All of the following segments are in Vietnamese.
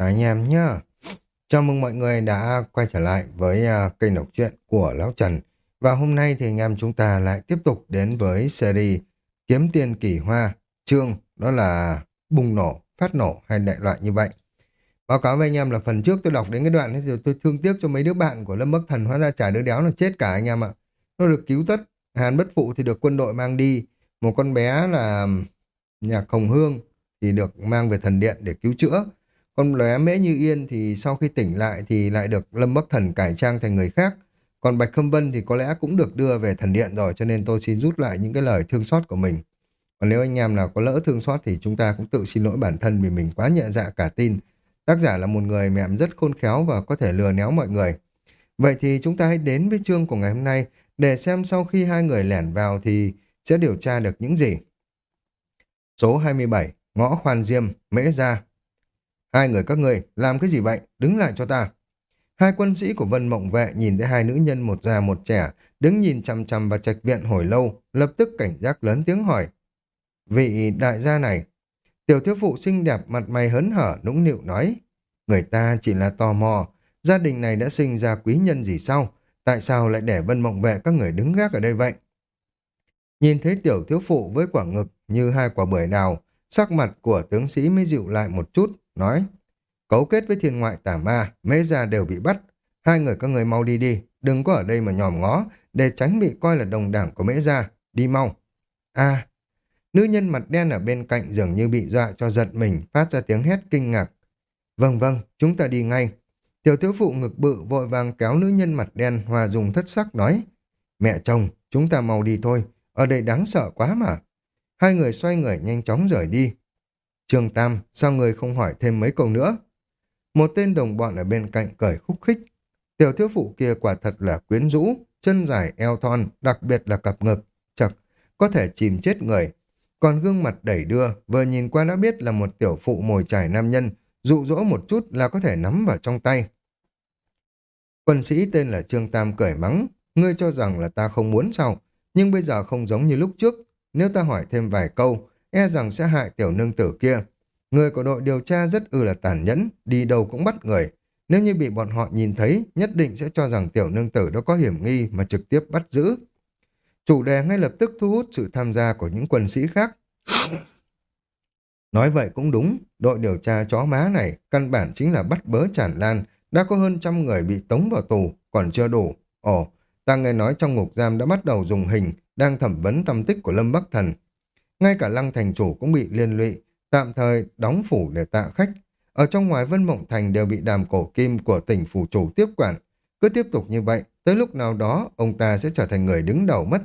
Cả anh em nhá. Chào mừng mọi người đã quay trở lại với à, kênh đọc truyện của Lão Trần. Và hôm nay thì anh em chúng ta lại tiếp tục đến với series Kiếm Tiền Kỳ Hoa, chương đó là bùng nổ, phát nổ hay đại loại như vậy. Báo cáo với anh em là phần trước tôi đọc đến cái đoạn ấy thì tôi thương tiếc cho mấy đứa bạn của Lâm Bắc Thần hóa ra trả đứa đéo là chết cả anh em ạ. Nó được cứu tất, Hàn Bất Phụ thì được quân đội mang đi, một con bé là nhà Hồng Hương thì được mang về thần điện để cứu chữa. Còn lóe mễ như yên thì sau khi tỉnh lại thì lại được Lâm Bắc Thần cải trang thành người khác. Còn Bạch Khâm Vân thì có lẽ cũng được đưa về thần điện rồi cho nên tôi xin rút lại những cái lời thương xót của mình. Còn nếu anh em nào có lỡ thương xót thì chúng ta cũng tự xin lỗi bản thân vì mình quá nhẹ dạ cả tin. Tác giả là một người mẹm rất khôn khéo và có thể lừa néo mọi người. Vậy thì chúng ta hãy đến với chương của ngày hôm nay để xem sau khi hai người lẻn vào thì sẽ điều tra được những gì. Số 27, Ngõ Khoan Diêm, Mễ Gia, Hai người các người làm cái gì vậy? Đứng lại cho ta. Hai quân sĩ của Vân Mộng Vệ nhìn thấy hai nữ nhân một già một trẻ, đứng nhìn chằm chằm vào trạch viện hồi lâu, lập tức cảnh giác lớn tiếng hỏi. Vị đại gia này, tiểu thiếu phụ xinh đẹp mặt mày hớn hở nũng nịu nói, người ta chỉ là tò mò, gia đình này đã sinh ra quý nhân gì sao? Tại sao lại để Vân Mộng Vệ các người đứng gác ở đây vậy? Nhìn thấy tiểu thiếu phụ với quả ngực như hai quả bưởi đào, sắc mặt của tướng sĩ mới dịu lại một chút, nói Cấu kết với thiên ngoại tà ma, mễ gia đều bị bắt. Hai người các người mau đi đi, đừng có ở đây mà nhòm ngó, để tránh bị coi là đồng đảng của mễ gia. Đi mau. a nữ nhân mặt đen ở bên cạnh dường như bị dọa cho giật mình, phát ra tiếng hét kinh ngạc. Vâng vâng, chúng ta đi ngay. Tiểu thiếu phụ ngực bự vội vàng kéo nữ nhân mặt đen hòa dùng thất sắc nói. Mẹ chồng, chúng ta mau đi thôi, ở đây đáng sợ quá mà. Hai người xoay người nhanh chóng rời đi. Trương Tam, sao người không hỏi thêm mấy câu nữa? Một tên đồng bọn ở bên cạnh cởi khúc khích. Tiểu thiếu phụ kia quả thật là quyến rũ, chân dài eo thon, đặc biệt là cặp ngực, chật, có thể chìm chết người. Còn gương mặt đẩy đưa, vừa nhìn qua đã biết là một tiểu phụ mồi trải nam nhân, dụ dỗ một chút là có thể nắm vào trong tay. Quân sĩ tên là Trương Tam cởi mắng, ngươi cho rằng là ta không muốn sao, nhưng bây giờ không giống như lúc trước, nếu ta hỏi thêm vài câu, e rằng sẽ hại tiểu nương tử kia. Người của đội điều tra rất ư là tàn nhẫn, đi đâu cũng bắt người. Nếu như bị bọn họ nhìn thấy, nhất định sẽ cho rằng tiểu nương tử đó có hiểm nghi mà trực tiếp bắt giữ. Chủ đề ngay lập tức thu hút sự tham gia của những quân sĩ khác. Nói vậy cũng đúng, đội điều tra chó má này căn bản chính là bắt bớ tràn lan, đã có hơn trăm người bị tống vào tù, còn chưa đủ. Ồ, ta nghe nói trong ngục giam đã bắt đầu dùng hình, đang thẩm vấn tâm tích của Lâm Bắc Thần. Ngay cả lăng thành chủ cũng bị liên lụy, tạm thời đóng phủ để tạ khách. Ở trong ngoài Vân Mộng Thành đều bị đàm cổ kim của tỉnh phủ chủ tiếp quản. Cứ tiếp tục như vậy, tới lúc nào đó ông ta sẽ trở thành người đứng đầu mất.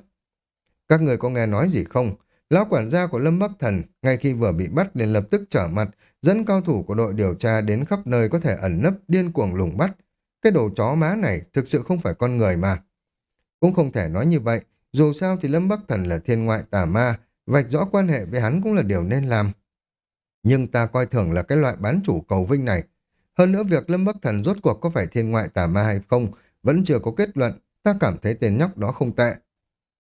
Các người có nghe nói gì không? Lão quản gia của Lâm Bắc Thần, ngay khi vừa bị bắt liền lập tức trở mặt, dẫn cao thủ của đội điều tra đến khắp nơi có thể ẩn nấp điên cuồng lùng bắt. Cái đồ chó má này thực sự không phải con người mà. Cũng không thể nói như vậy, dù sao thì Lâm Bắc Thần là thiên ngoại tà ma, vạch rõ quan hệ với hắn cũng là điều nên làm. Nhưng ta coi thường là cái loại bán chủ cầu vinh này. Hơn nữa việc Lâm Bắc Thần rốt cuộc có phải thiên ngoại tà ma hay không, vẫn chưa có kết luận, ta cảm thấy tên nhóc đó không tệ.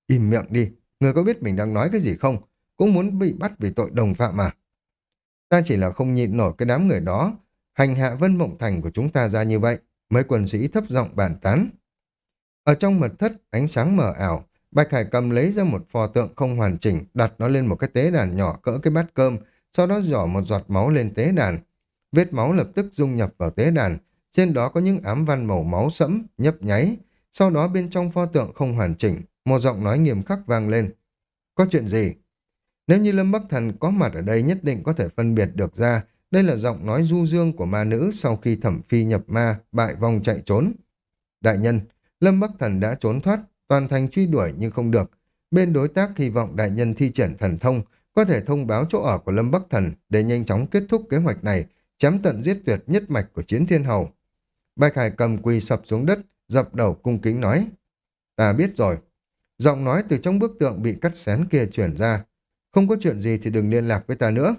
Im miệng đi, người có biết mình đang nói cái gì không? Cũng muốn bị bắt vì tội đồng phạm mà. Ta chỉ là không nhịn nổi cái đám người đó, hành hạ vân mộng thành của chúng ta ra như vậy. Mấy quân sĩ thấp giọng bàn tán. Ở trong mật thất, ánh sáng mờ ảo, Bạch Hải cầm lấy ra một pho tượng không hoàn chỉnh, đặt nó lên một cái tế đàn nhỏ cỡ cái bát cơm, sau đó giỏ một giọt máu lên tế đàn. Vết máu lập tức dung nhập vào tế đàn, trên đó có những ám văn màu máu sẫm, nhấp nháy. Sau đó bên trong pho tượng không hoàn chỉnh, một giọng nói nghiêm khắc vang lên. Có chuyện gì? Nếu như Lâm Bắc Thần có mặt ở đây nhất định có thể phân biệt được ra, đây là giọng nói du dương của ma nữ sau khi thẩm phi nhập ma, bại vong chạy trốn. Đại nhân, Lâm Bắc Thần đã trốn thoát, toàn thành truy đuổi nhưng không được. Bên đối tác hy vọng đại nhân thi triển thần thông, có thể thông báo chỗ ở của Lâm Bắc Thần để nhanh chóng kết thúc kế hoạch này, chém tận giết tuyệt nhất mạch của chiến thiên hầu. Bạch Hải cầm quỳ sập xuống đất, dập đầu cung kính nói. Ta biết rồi. Giọng nói từ trong bức tượng bị cắt xén kia chuyển ra. Không có chuyện gì thì đừng liên lạc với ta nữa.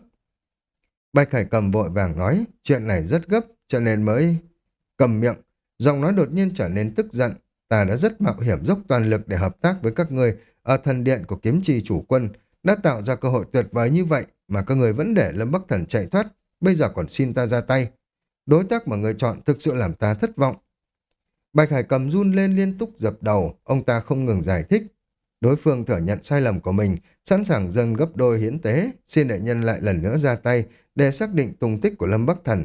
Bạch Hải cầm vội vàng nói, chuyện này rất gấp, cho nên mới... Cầm miệng, giọng nói đột nhiên trở nên tức giận. Ta đã rất mạo hiểm dốc toàn lực để hợp tác với các người ở thần điện của kiếm trì chủ quân, đã tạo ra cơ hội tuyệt vời như vậy mà các người vẫn để Lâm Bắc Thần chạy thoát, bây giờ còn xin ta ra tay. Đối tác mà người chọn thực sự làm ta thất vọng. Bạch Hải cầm run lên liên tục dập đầu, ông ta không ngừng giải thích. Đối phương thừa nhận sai lầm của mình, sẵn sàng dâng gấp đôi hiến tế, xin đại nhân lại lần nữa ra tay để xác định tung tích của Lâm Bắc Thần.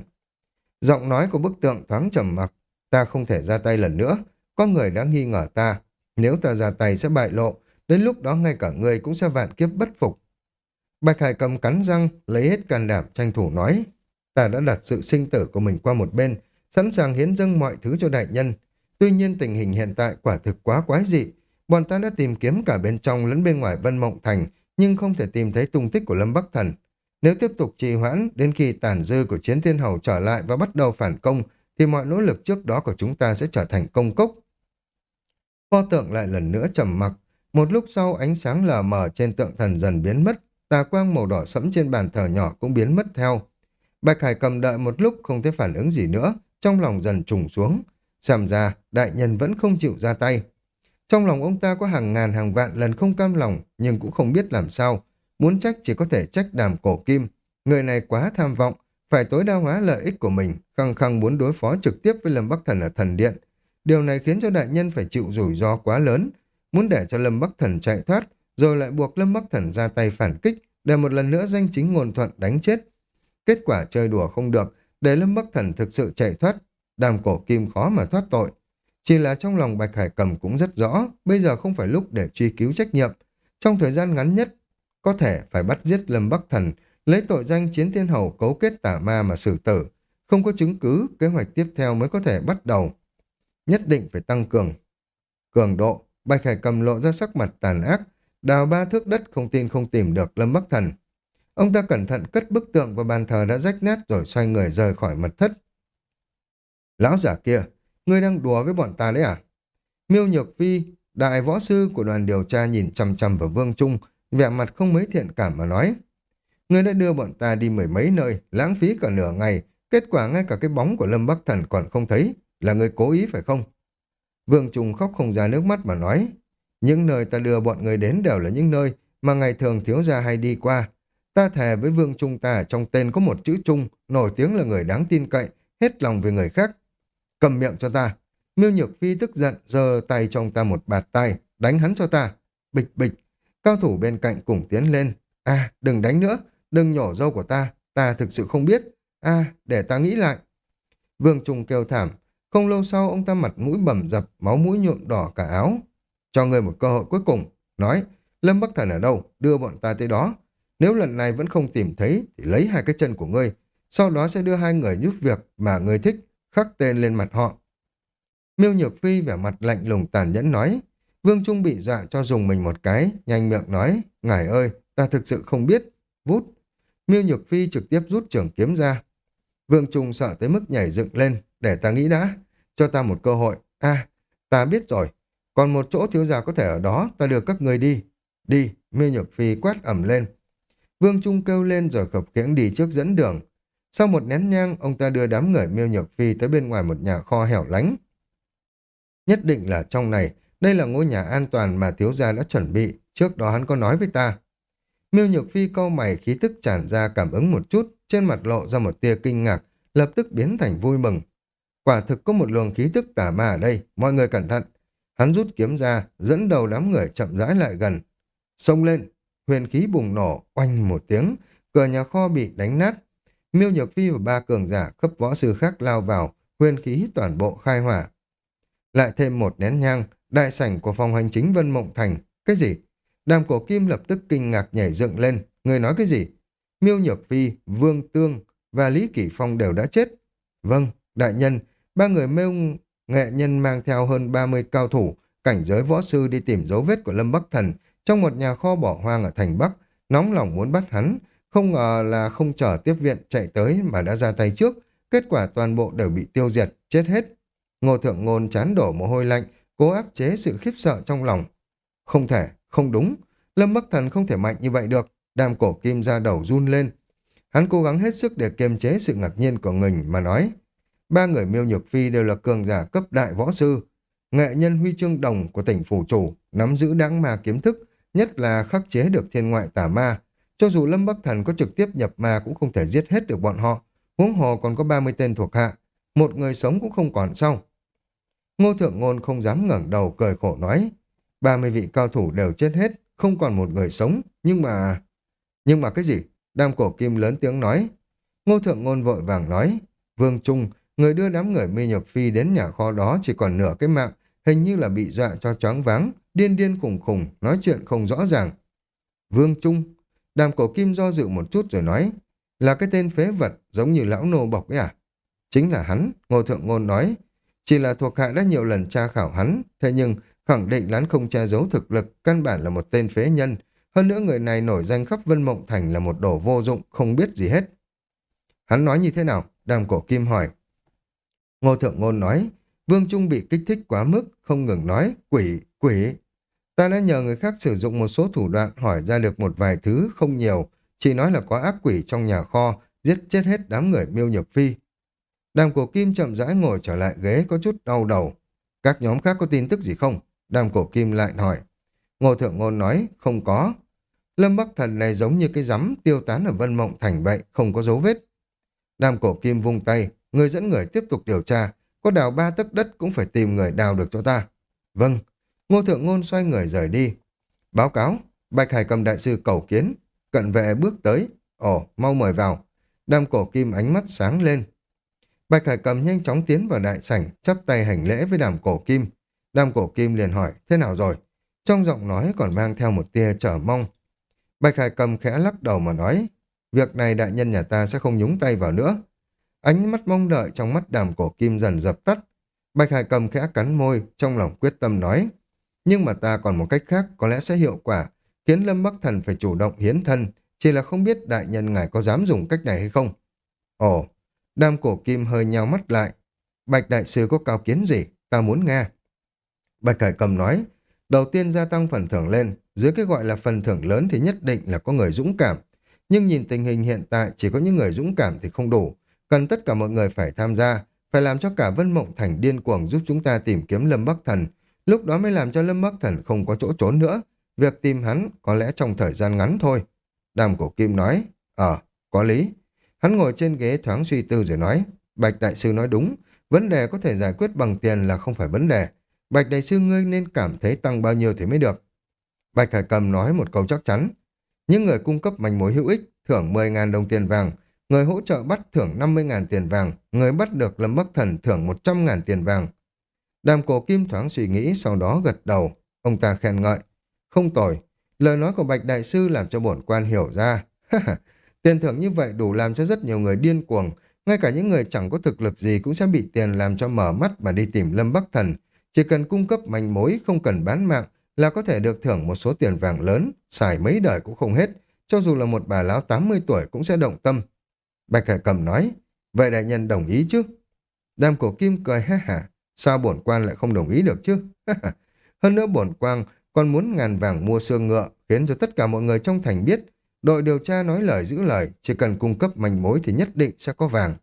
Giọng nói của bức tượng thoáng trầm mặc, ta không thể ra tay lần nữa, có người đã nghi ngờ ta, nếu ta ra tay sẽ bại lộ, đến lúc đó ngay cả người cũng sẽ vạn kiếp bất phục. Bạch Hải cầm cắn răng, lấy hết can đảm tranh thủ nói, ta đã đặt sự sinh tử của mình qua một bên, sẵn sàng hiến dâng mọi thứ cho đại nhân. Tuy nhiên tình hình hiện tại quả thực quá quái dị, bọn ta đã tìm kiếm cả bên trong lẫn bên ngoài Vân Mộng Thành, nhưng không thể tìm thấy tung tích của Lâm Bắc Thần. Nếu tiếp tục trì hoãn đến khi tàn dư của chiến thiên hầu trở lại và bắt đầu phản công, thì mọi nỗ lực trước đó của chúng ta sẽ trở thành công cốc. Pho tượng lại lần nữa trầm mặc. Một lúc sau ánh sáng lờ mờ trên tượng thần dần biến mất, tà quang màu đỏ sẫm trên bàn thờ nhỏ cũng biến mất theo. Bạch Hải cầm đợi một lúc không thấy phản ứng gì nữa, trong lòng dần trùng xuống. Xem ra, đại nhân vẫn không chịu ra tay. Trong lòng ông ta có hàng ngàn hàng vạn lần không cam lòng, nhưng cũng không biết làm sao. Muốn trách chỉ có thể trách đàm cổ kim. Người này quá tham vọng, phải tối đa hóa lợi ích của mình, khăng khăng muốn đối phó trực tiếp với Lâm Bắc Thần ở thần điện. Điều này khiến cho đại nhân phải chịu rủi ro quá lớn, muốn để cho Lâm Bắc Thần chạy thoát, rồi lại buộc Lâm Bắc Thần ra tay phản kích, để một lần nữa danh chính ngôn thuận đánh chết. Kết quả chơi đùa không được, để Lâm Bắc Thần thực sự chạy thoát, đàm cổ kim khó mà thoát tội. Chỉ là trong lòng Bạch Hải Cầm cũng rất rõ, bây giờ không phải lúc để truy cứu trách nhiệm. Trong thời gian ngắn nhất, có thể phải bắt giết Lâm Bắc Thần, lấy tội danh chiến thiên hầu cấu kết tả ma mà xử tử. Không có chứng cứ, kế hoạch tiếp theo mới có thể bắt đầu. Nhất định phải tăng cường. Cường độ, Bạch Hải cầm lộ ra sắc mặt tàn ác, đào ba thước đất không tin không tìm được Lâm Bắc Thần. Ông ta cẩn thận cất bức tượng vào bàn thờ đã rách nát rồi xoay người rời khỏi mật thất. Lão giả kia, ngươi đang đùa với bọn ta đấy à? Miêu Nhược Phi, đại võ sư của đoàn điều tra nhìn chằm chằm vào Vương Trung, vẻ mặt không mấy thiện cảm mà nói. Ngươi đã đưa bọn ta đi mười mấy nơi, lãng phí cả nửa ngày, kết quả ngay cả cái bóng của Lâm Bắc Thần còn không thấy, là người cố ý phải không? Vương Trung khóc không ra nước mắt mà nói, những nơi ta đưa bọn người đến đều là những nơi mà ngày thường thiếu gia hay đi qua. Ta thề với Vương Trung ta trong tên có một chữ Trung, nổi tiếng là người đáng tin cậy, hết lòng về người khác. Cầm miệng cho ta. Miêu Nhược Phi tức giận, giơ tay trong ta một bạt tay, đánh hắn cho ta. Bịch bịch, cao thủ bên cạnh cùng tiến lên. À, đừng đánh nữa, đừng nhổ dâu của ta, ta thực sự không biết. À, để ta nghĩ lại. Vương Trung kêu thảm, không lâu sau ông ta mặt mũi bầm dập, máu mũi nhuộm đỏ cả áo. Cho người một cơ hội cuối cùng, nói, Lâm Bắc Thần ở đâu, đưa bọn ta tới đó. Nếu lần này vẫn không tìm thấy, thì lấy hai cái chân của ngươi, sau đó sẽ đưa hai người giúp việc mà ngươi thích, khắc tên lên mặt họ. Miêu Nhược Phi vẻ mặt lạnh lùng tàn nhẫn nói, Vương Trung bị dọa cho dùng mình một cái, nhanh miệng nói, ngài ơi, ta thực sự không biết, vút. Miêu Nhược Phi trực tiếp rút trường kiếm ra. Vương Trung sợ tới mức nhảy dựng lên, để ta nghĩ đã, cho ta một cơ hội. À, ta biết rồi, còn một chỗ thiếu gia có thể ở đó, ta đưa các người đi. Đi, Miêu Nhược Phi quát ẩm lên. Vương Trung kêu lên rồi khập khiễng đi trước dẫn đường. Sau một nén nhang, ông ta đưa đám người Miêu Nhược Phi tới bên ngoài một nhà kho hẻo lánh. Nhất định là trong này, đây là ngôi nhà an toàn mà thiếu gia đã chuẩn bị, trước đó hắn có nói với ta. Miêu Nhược Phi câu mày khí tức tràn ra cảm ứng một chút, trên mặt lộ ra một tia kinh ngạc, lập tức biến thành vui mừng. Quả thực có một luồng khí tức tà ma ở đây, mọi người cẩn thận. Hắn rút kiếm ra, dẫn đầu đám người chậm rãi lại gần. Xông lên, huyền khí bùng nổ, oanh một tiếng, cửa nhà kho bị đánh nát. Miêu Nhược Phi và ba cường giả cấp võ sư khác lao vào, huyền khí toàn bộ khai hỏa. Lại thêm một nén nhang, đại sảnh của phòng hành chính Vân Mộng Thành. Cái gì? Đàm cổ kim lập tức kinh ngạc nhảy dựng lên. Người nói cái gì? Miêu Nhược Phi, Vương Tương và Lý Kỷ Phong đều đã chết. Vâng, đại nhân, ba người mêu nghệ nhân mang theo hơn 30 cao thủ, cảnh giới võ sư đi tìm dấu vết của Lâm Bắc Thần trong một nhà kho bỏ hoang ở thành Bắc, nóng lòng muốn bắt hắn, không ngờ là không chờ tiếp viện chạy tới mà đã ra tay trước, kết quả toàn bộ đều bị tiêu diệt, chết hết. Ngô Thượng Ngôn chán đổ mồ hôi lạnh, cố áp chế sự khiếp sợ trong lòng. Không thể, không đúng, Lâm Bắc Thần không thể mạnh như vậy được, đàm cổ kim ra đầu run lên. Hắn cố gắng hết sức để kiềm chế sự ngạc nhiên của mình mà nói. Ba người miêu nhược phi đều là cường giả cấp đại võ sư. Nghệ nhân huy chương đồng của tỉnh phủ chủ, nắm giữ đáng ma kiếm thức, nhất là khắc chế được thiên ngoại tà ma. Cho dù Lâm Bắc Thần có trực tiếp nhập ma cũng không thể giết hết được bọn họ, huống hồ còn có 30 tên thuộc hạ. một người sống cũng không còn sau Ngô Thượng Ngôn không dám ngẩng đầu cười khổ nói, ba mươi vị cao thủ đều chết hết, không còn một người sống, nhưng mà... Nhưng mà cái gì? Đam cổ kim lớn tiếng nói. Ngô Thượng Ngôn vội vàng nói, Vương Trung, người đưa đám người mi nhược phi đến nhà kho đó chỉ còn nửa cái mạng, hình như là bị dọa cho choáng váng, điên điên khùng khùng, nói chuyện không rõ ràng. Vương Trung, đàm cổ kim do dự một chút rồi nói, là cái tên phế vật giống như lão nô bọc ấy à? Chính là hắn, Ngô Thượng Ngôn nói, chỉ là thuộc hạ đã nhiều lần tra khảo hắn, thế nhưng khẳng định lán không che giấu thực lực, căn bản là một tên phế nhân. Hơn nữa người này nổi danh khắp Vân Mộng Thành là một đồ vô dụng, không biết gì hết. Hắn nói như thế nào? Đàm cổ kim hỏi. Ngô Thượng Ngôn nói, Vương Trung bị kích thích quá mức, không ngừng nói, quỷ, quỷ. Ta đã nhờ người khác sử dụng một số thủ đoạn hỏi ra được một vài thứ không nhiều, chỉ nói là có ác quỷ trong nhà kho, giết chết hết đám người miêu nhược phi. Đàm cổ kim chậm rãi ngồi trở lại ghế có chút đau đầu. Các nhóm khác có tin tức gì không? Đàm cổ kim lại hỏi. Ngô Thượng Ngôn nói, không có. Lâm Bắc Thần này giống như cái rắm tiêu tán ở Vân Mộng Thành vậy, không có dấu vết. Đàm cổ kim vung tay, người dẫn người tiếp tục điều tra, có đào ba tấc đất cũng phải tìm người đào được cho ta. Vâng, Ngô Thượng Ngôn xoay người rời đi. Báo cáo, Bạch Hải cầm đại sư cầu kiến, cận vệ bước tới. Ồ, mau mời vào. Đàm cổ kim ánh mắt sáng lên. Bạch Hải cầm nhanh chóng tiến vào đại sảnh, chắp tay hành lễ với đàm cổ kim. Đàm cổ kim liền hỏi, thế nào rồi? Trong giọng nói còn mang theo một tia trở mong. Bạch Hải cầm khẽ lắc đầu mà nói, việc này đại nhân nhà ta sẽ không nhúng tay vào nữa. Ánh mắt mong đợi trong mắt đàm cổ kim dần dập tắt. Bạch Hải cầm khẽ cắn môi, trong lòng quyết tâm nói, nhưng mà ta còn một cách khác có lẽ sẽ hiệu quả, khiến Lâm Bắc Thần phải chủ động hiến thân, chỉ là không biết đại nhân ngài có dám dùng cách này hay không. Ồ, đam cổ kim hơi nhào mắt lại. Bạch đại sư có cao kiến gì? Ta muốn nghe. Bạch Hải cầm nói, đầu tiên gia tăng phần thưởng lên, dưới cái gọi là phần thưởng lớn thì nhất định là có người dũng cảm. Nhưng nhìn tình hình hiện tại chỉ có những người dũng cảm thì không đủ, cần tất cả mọi người phải tham gia, phải làm cho cả Vân Mộng Thành điên cuồng giúp chúng ta tìm kiếm Lâm Bắc Thần, lúc đó mới làm cho Lâm Bắc Thần không có chỗ trốn nữa. Việc tìm hắn có lẽ trong thời gian ngắn thôi. Đàm cổ kim nói, ờ, có lý. Hắn ngồi trên ghế thoáng suy tư rồi nói, Bạch Đại Sư nói đúng, vấn đề có thể giải quyết bằng tiền là không phải vấn đề. Bạch Đại Sư ngươi nên cảm thấy tăng bao nhiêu thì mới được. Bạch Hải Cầm nói một câu chắc chắn. Những người cung cấp manh mối hữu ích thưởng 10.000 đồng tiền vàng, người hỗ trợ bắt thưởng 50.000 tiền vàng, người bắt được Lâm Bắc Thần thưởng 100.000 tiền vàng. Đàm cổ kim thoáng suy nghĩ sau đó gật đầu. Ông ta khen ngợi. Không tồi. Lời nói của Bạch Đại Sư làm cho bổn quan hiểu ra. tiền thưởng như vậy đủ làm cho rất nhiều người điên cuồng. Ngay cả những người chẳng có thực lực gì cũng sẽ bị tiền làm cho mở mắt mà đi tìm Lâm Bắc Thần. Chỉ cần cung cấp manh mối, không cần bán mạng, là có thể được thưởng một số tiền vàng lớn, xài mấy đời cũng không hết. Cho dù là một bà lão 80 tuổi cũng sẽ động tâm. Bạch Hải Cầm nói, vậy đại nhân đồng ý chứ? Đàm cổ kim cười ha hả, Sao bổn quan lại không đồng ý được chứ? Hơn nữa bổn quan còn muốn ngàn vàng mua xương ngựa, khiến cho tất cả mọi người trong thành biết. Đội điều tra nói lời giữ lời, chỉ cần cung cấp manh mối thì nhất định sẽ có vàng.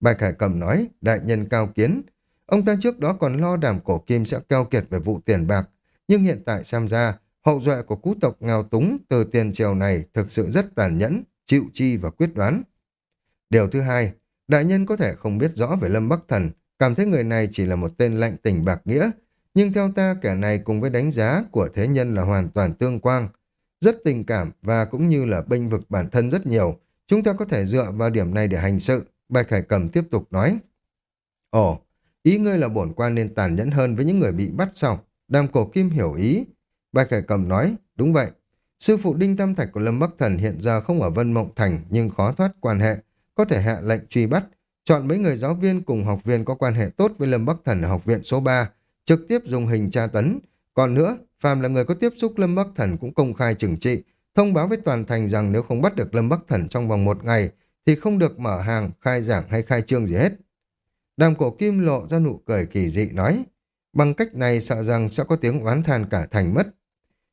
Bạch Hải Cầm nói, đại nhân cao kiến. Ông ta trước đó còn lo đàm cổ kim sẽ keo kiệt về vụ tiền bạc. Nhưng hiện tại xem ra, hậu duệ của cú tộc nghèo túng từ tiền triều này thực sự rất tàn nhẫn, chịu chi và quyết đoán. Điều thứ hai, đại nhân có thể không biết rõ về Lâm Bắc Thần, cảm thấy người này chỉ là một tên lạnh tình bạc nghĩa, nhưng theo ta kẻ này cùng với đánh giá của thế nhân là hoàn toàn tương quang, rất tình cảm và cũng như là bênh vực bản thân rất nhiều. Chúng ta có thể dựa vào điểm này để hành sự. Bạch Hải Cầm tiếp tục nói. Ồ, ý ngươi là bổn quan nên tàn nhẫn hơn với những người bị bắt sau. Đàm cổ kim hiểu ý. Bạch Hải Cầm nói, đúng vậy. Sư phụ Đinh Tam Thạch của Lâm Bắc Thần hiện giờ không ở Vân Mộng Thành nhưng khó thoát quan hệ, có thể hạ lệnh truy bắt, chọn mấy người giáo viên cùng học viên có quan hệ tốt với Lâm Bắc Thần ở học viện số 3, trực tiếp dùng hình tra tấn. Còn nữa, phàm là người có tiếp xúc Lâm Bắc Thần cũng công khai trừng trị, thông báo với toàn thành rằng nếu không bắt được Lâm Bắc Thần trong vòng một ngày, thì không được mở hàng, khai giảng hay khai trương gì hết. Đàm cổ kim lộ ra nụ cười kỳ dị nói, bằng cách này sợ rằng sẽ có tiếng oán than cả thành mất.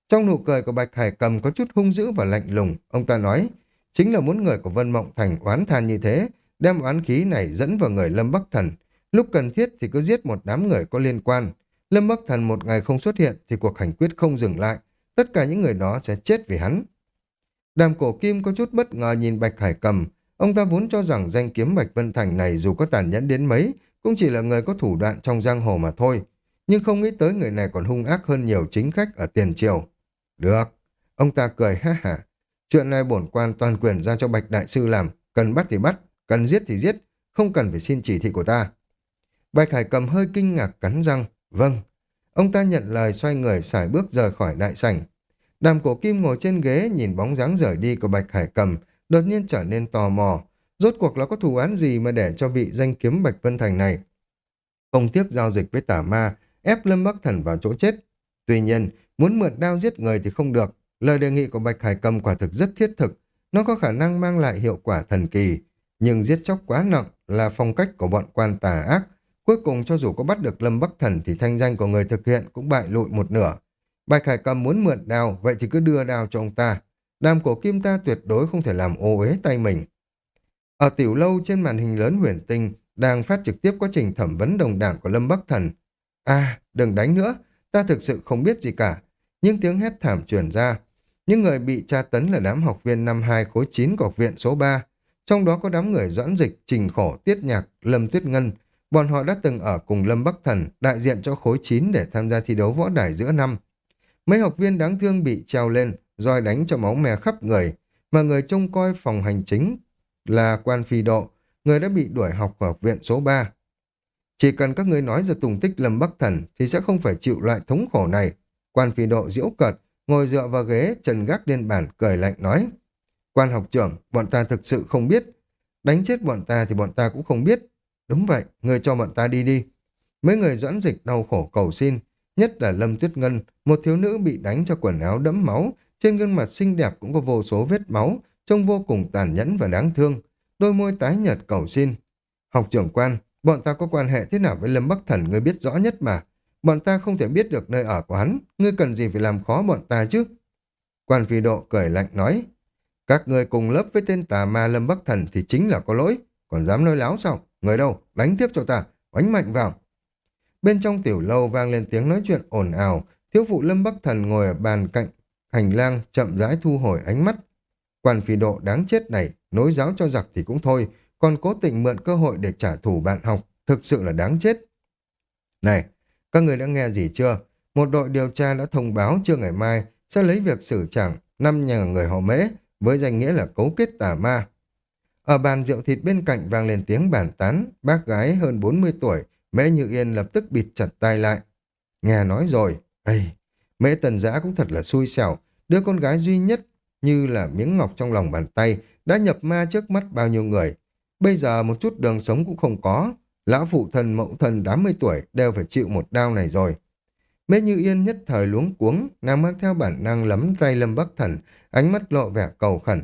Trong nụ cười của Bạch Hải cầm có chút hung dữ và lạnh lùng, ông ta nói, chính là muốn người của Vân Mộng Thành oán than như thế, đem oán khí này dẫn vào người Lâm Bắc Thần. Lúc cần thiết thì cứ giết một đám người có liên quan. Lâm Bắc Thần một ngày không xuất hiện thì cuộc hành quyết không dừng lại. Tất cả những người đó sẽ chết vì hắn. Đàm cổ kim có chút bất ngờ nhìn Bạch Hải cầm. Ông ta vốn cho rằng danh kiếm Bạch Vân Thành này dù có tàn nhẫn đến mấy, cũng chỉ là người có thủ đoạn trong giang hồ mà thôi. Nhưng không nghĩ tới người này còn hung ác hơn nhiều chính khách ở tiền triều. Được. Ông ta cười ha hả. Chuyện này bổn quan toàn quyền ra cho Bạch Đại Sư làm. Cần bắt thì bắt, cần giết thì giết, không cần phải xin chỉ thị của ta. Bạch Hải cầm hơi kinh ngạc cắn răng. Vâng. Ông ta nhận lời xoay người xài bước rời khỏi đại sảnh. Đàm cổ kim ngồi trên ghế nhìn bóng dáng rời đi của Bạch Hải cầm, đột nhiên trở nên tò mò. Rốt cuộc là có thù án gì mà để cho vị danh kiếm Bạch Vân Thành này? Không tiếc giao dịch với tà ma, ép Lâm Bắc Thần vào chỗ chết. Tuy nhiên, muốn mượn đao giết người thì không được. Lời đề nghị của Bạch Hải cầm quả thực rất thiết thực. Nó có khả năng mang lại hiệu quả thần kỳ. Nhưng giết chóc quá nặng là phong cách của bọn quan tà ác. Cuối cùng cho dù có bắt được Lâm Bắc Thần thì thanh danh của người thực hiện cũng bại lụi một nửa. Bạch Hải cầm muốn mượn đao, vậy thì cứ đưa đao cho ông ta. Đàm cổ kim ta tuyệt đối không thể làm ô uế tay mình. Ở tiểu lâu trên màn hình lớn huyền tinh, đang phát trực tiếp quá trình thẩm vấn đồng đảng của Lâm Bắc Thần. À, đừng đánh nữa, ta thực sự không biết gì cả. Nhưng tiếng hét thảm truyền ra. Những người bị tra tấn là đám học viên năm 2 khối 9 của học viện số 3. Trong đó có đám người doãn dịch, trình khổ, tiết nhạc, Lâm Tuyết Ngân. Bọn họ đã từng ở cùng Lâm Bắc Thần, đại diện cho khối 9 để tham gia thi đấu võ đài giữa năm. Mấy học viên đáng thương bị treo lên, roi đánh cho máu me khắp người, mà người trông coi phòng hành chính là quan phi độ, người đã bị đuổi học ở học viện số 3. Chỉ cần các người nói ra tùng tích Lâm Bắc Thần thì sẽ không phải chịu loại thống khổ này. Quan phi độ diễu cợt, ngồi dựa vào ghế, trần gác lên bàn, cười lạnh nói. Quan học trưởng, bọn ta thực sự không biết. Đánh chết bọn ta thì bọn ta cũng không biết. Đúng vậy, người cho bọn ta đi đi. Mấy người doãn dịch đau khổ cầu xin, nhất là Lâm Tuyết Ngân, một thiếu nữ bị đánh cho quần áo đẫm máu, trên gương mặt xinh đẹp cũng có vô số vết máu, trông vô cùng tàn nhẫn và đáng thương. Đôi môi tái nhợt cầu xin. Học trưởng quan, bọn ta có quan hệ thế nào với Lâm Bắc Thần ngươi biết rõ nhất mà. Bọn ta không thể biết được nơi ở của hắn, ngươi cần gì phải làm khó bọn ta chứ? Quan phi độ cười lạnh nói, các người cùng lớp với tên tà ma Lâm Bắc Thần thì chính là có lỗi, còn dám nói láo sao? Người đâu? Đánh tiếp cho ta, đánh mạnh vào. Bên trong tiểu lâu vang lên tiếng nói chuyện ồn ào, thiếu phụ Lâm Bắc Thần ngồi ở bàn cạnh hành lang chậm rãi thu hồi ánh mắt. Quan phi độ đáng chết này, nối giáo cho giặc thì cũng thôi, còn cố tình mượn cơ hội để trả thù bạn học, thực sự là đáng chết. Này, các người đã nghe gì chưa? Một đội điều tra đã thông báo chưa ngày mai sẽ lấy việc xử chẳng năm nhà người họ mễ với danh nghĩa là cấu kết tà ma. Ở bàn rượu thịt bên cạnh vang lên tiếng bàn tán, bác gái hơn 40 tuổi, mễ như yên lập tức bịt chặt tay lại. Nghe nói rồi, Ây, mễ tần giã cũng thật là xui xẻo, đứa con gái duy nhất như là miếng ngọc trong lòng bàn tay đã nhập ma trước mắt bao nhiêu người. Bây giờ một chút đường sống cũng không có, lão phụ thần mẫu thần 80 tuổi đều phải chịu một đau này rồi. Mễ Như Yên nhất thời luống cuống, nàng mang theo bản năng lấm tay Lâm Bắc Thần, ánh mắt lộ vẻ cầu khẩn.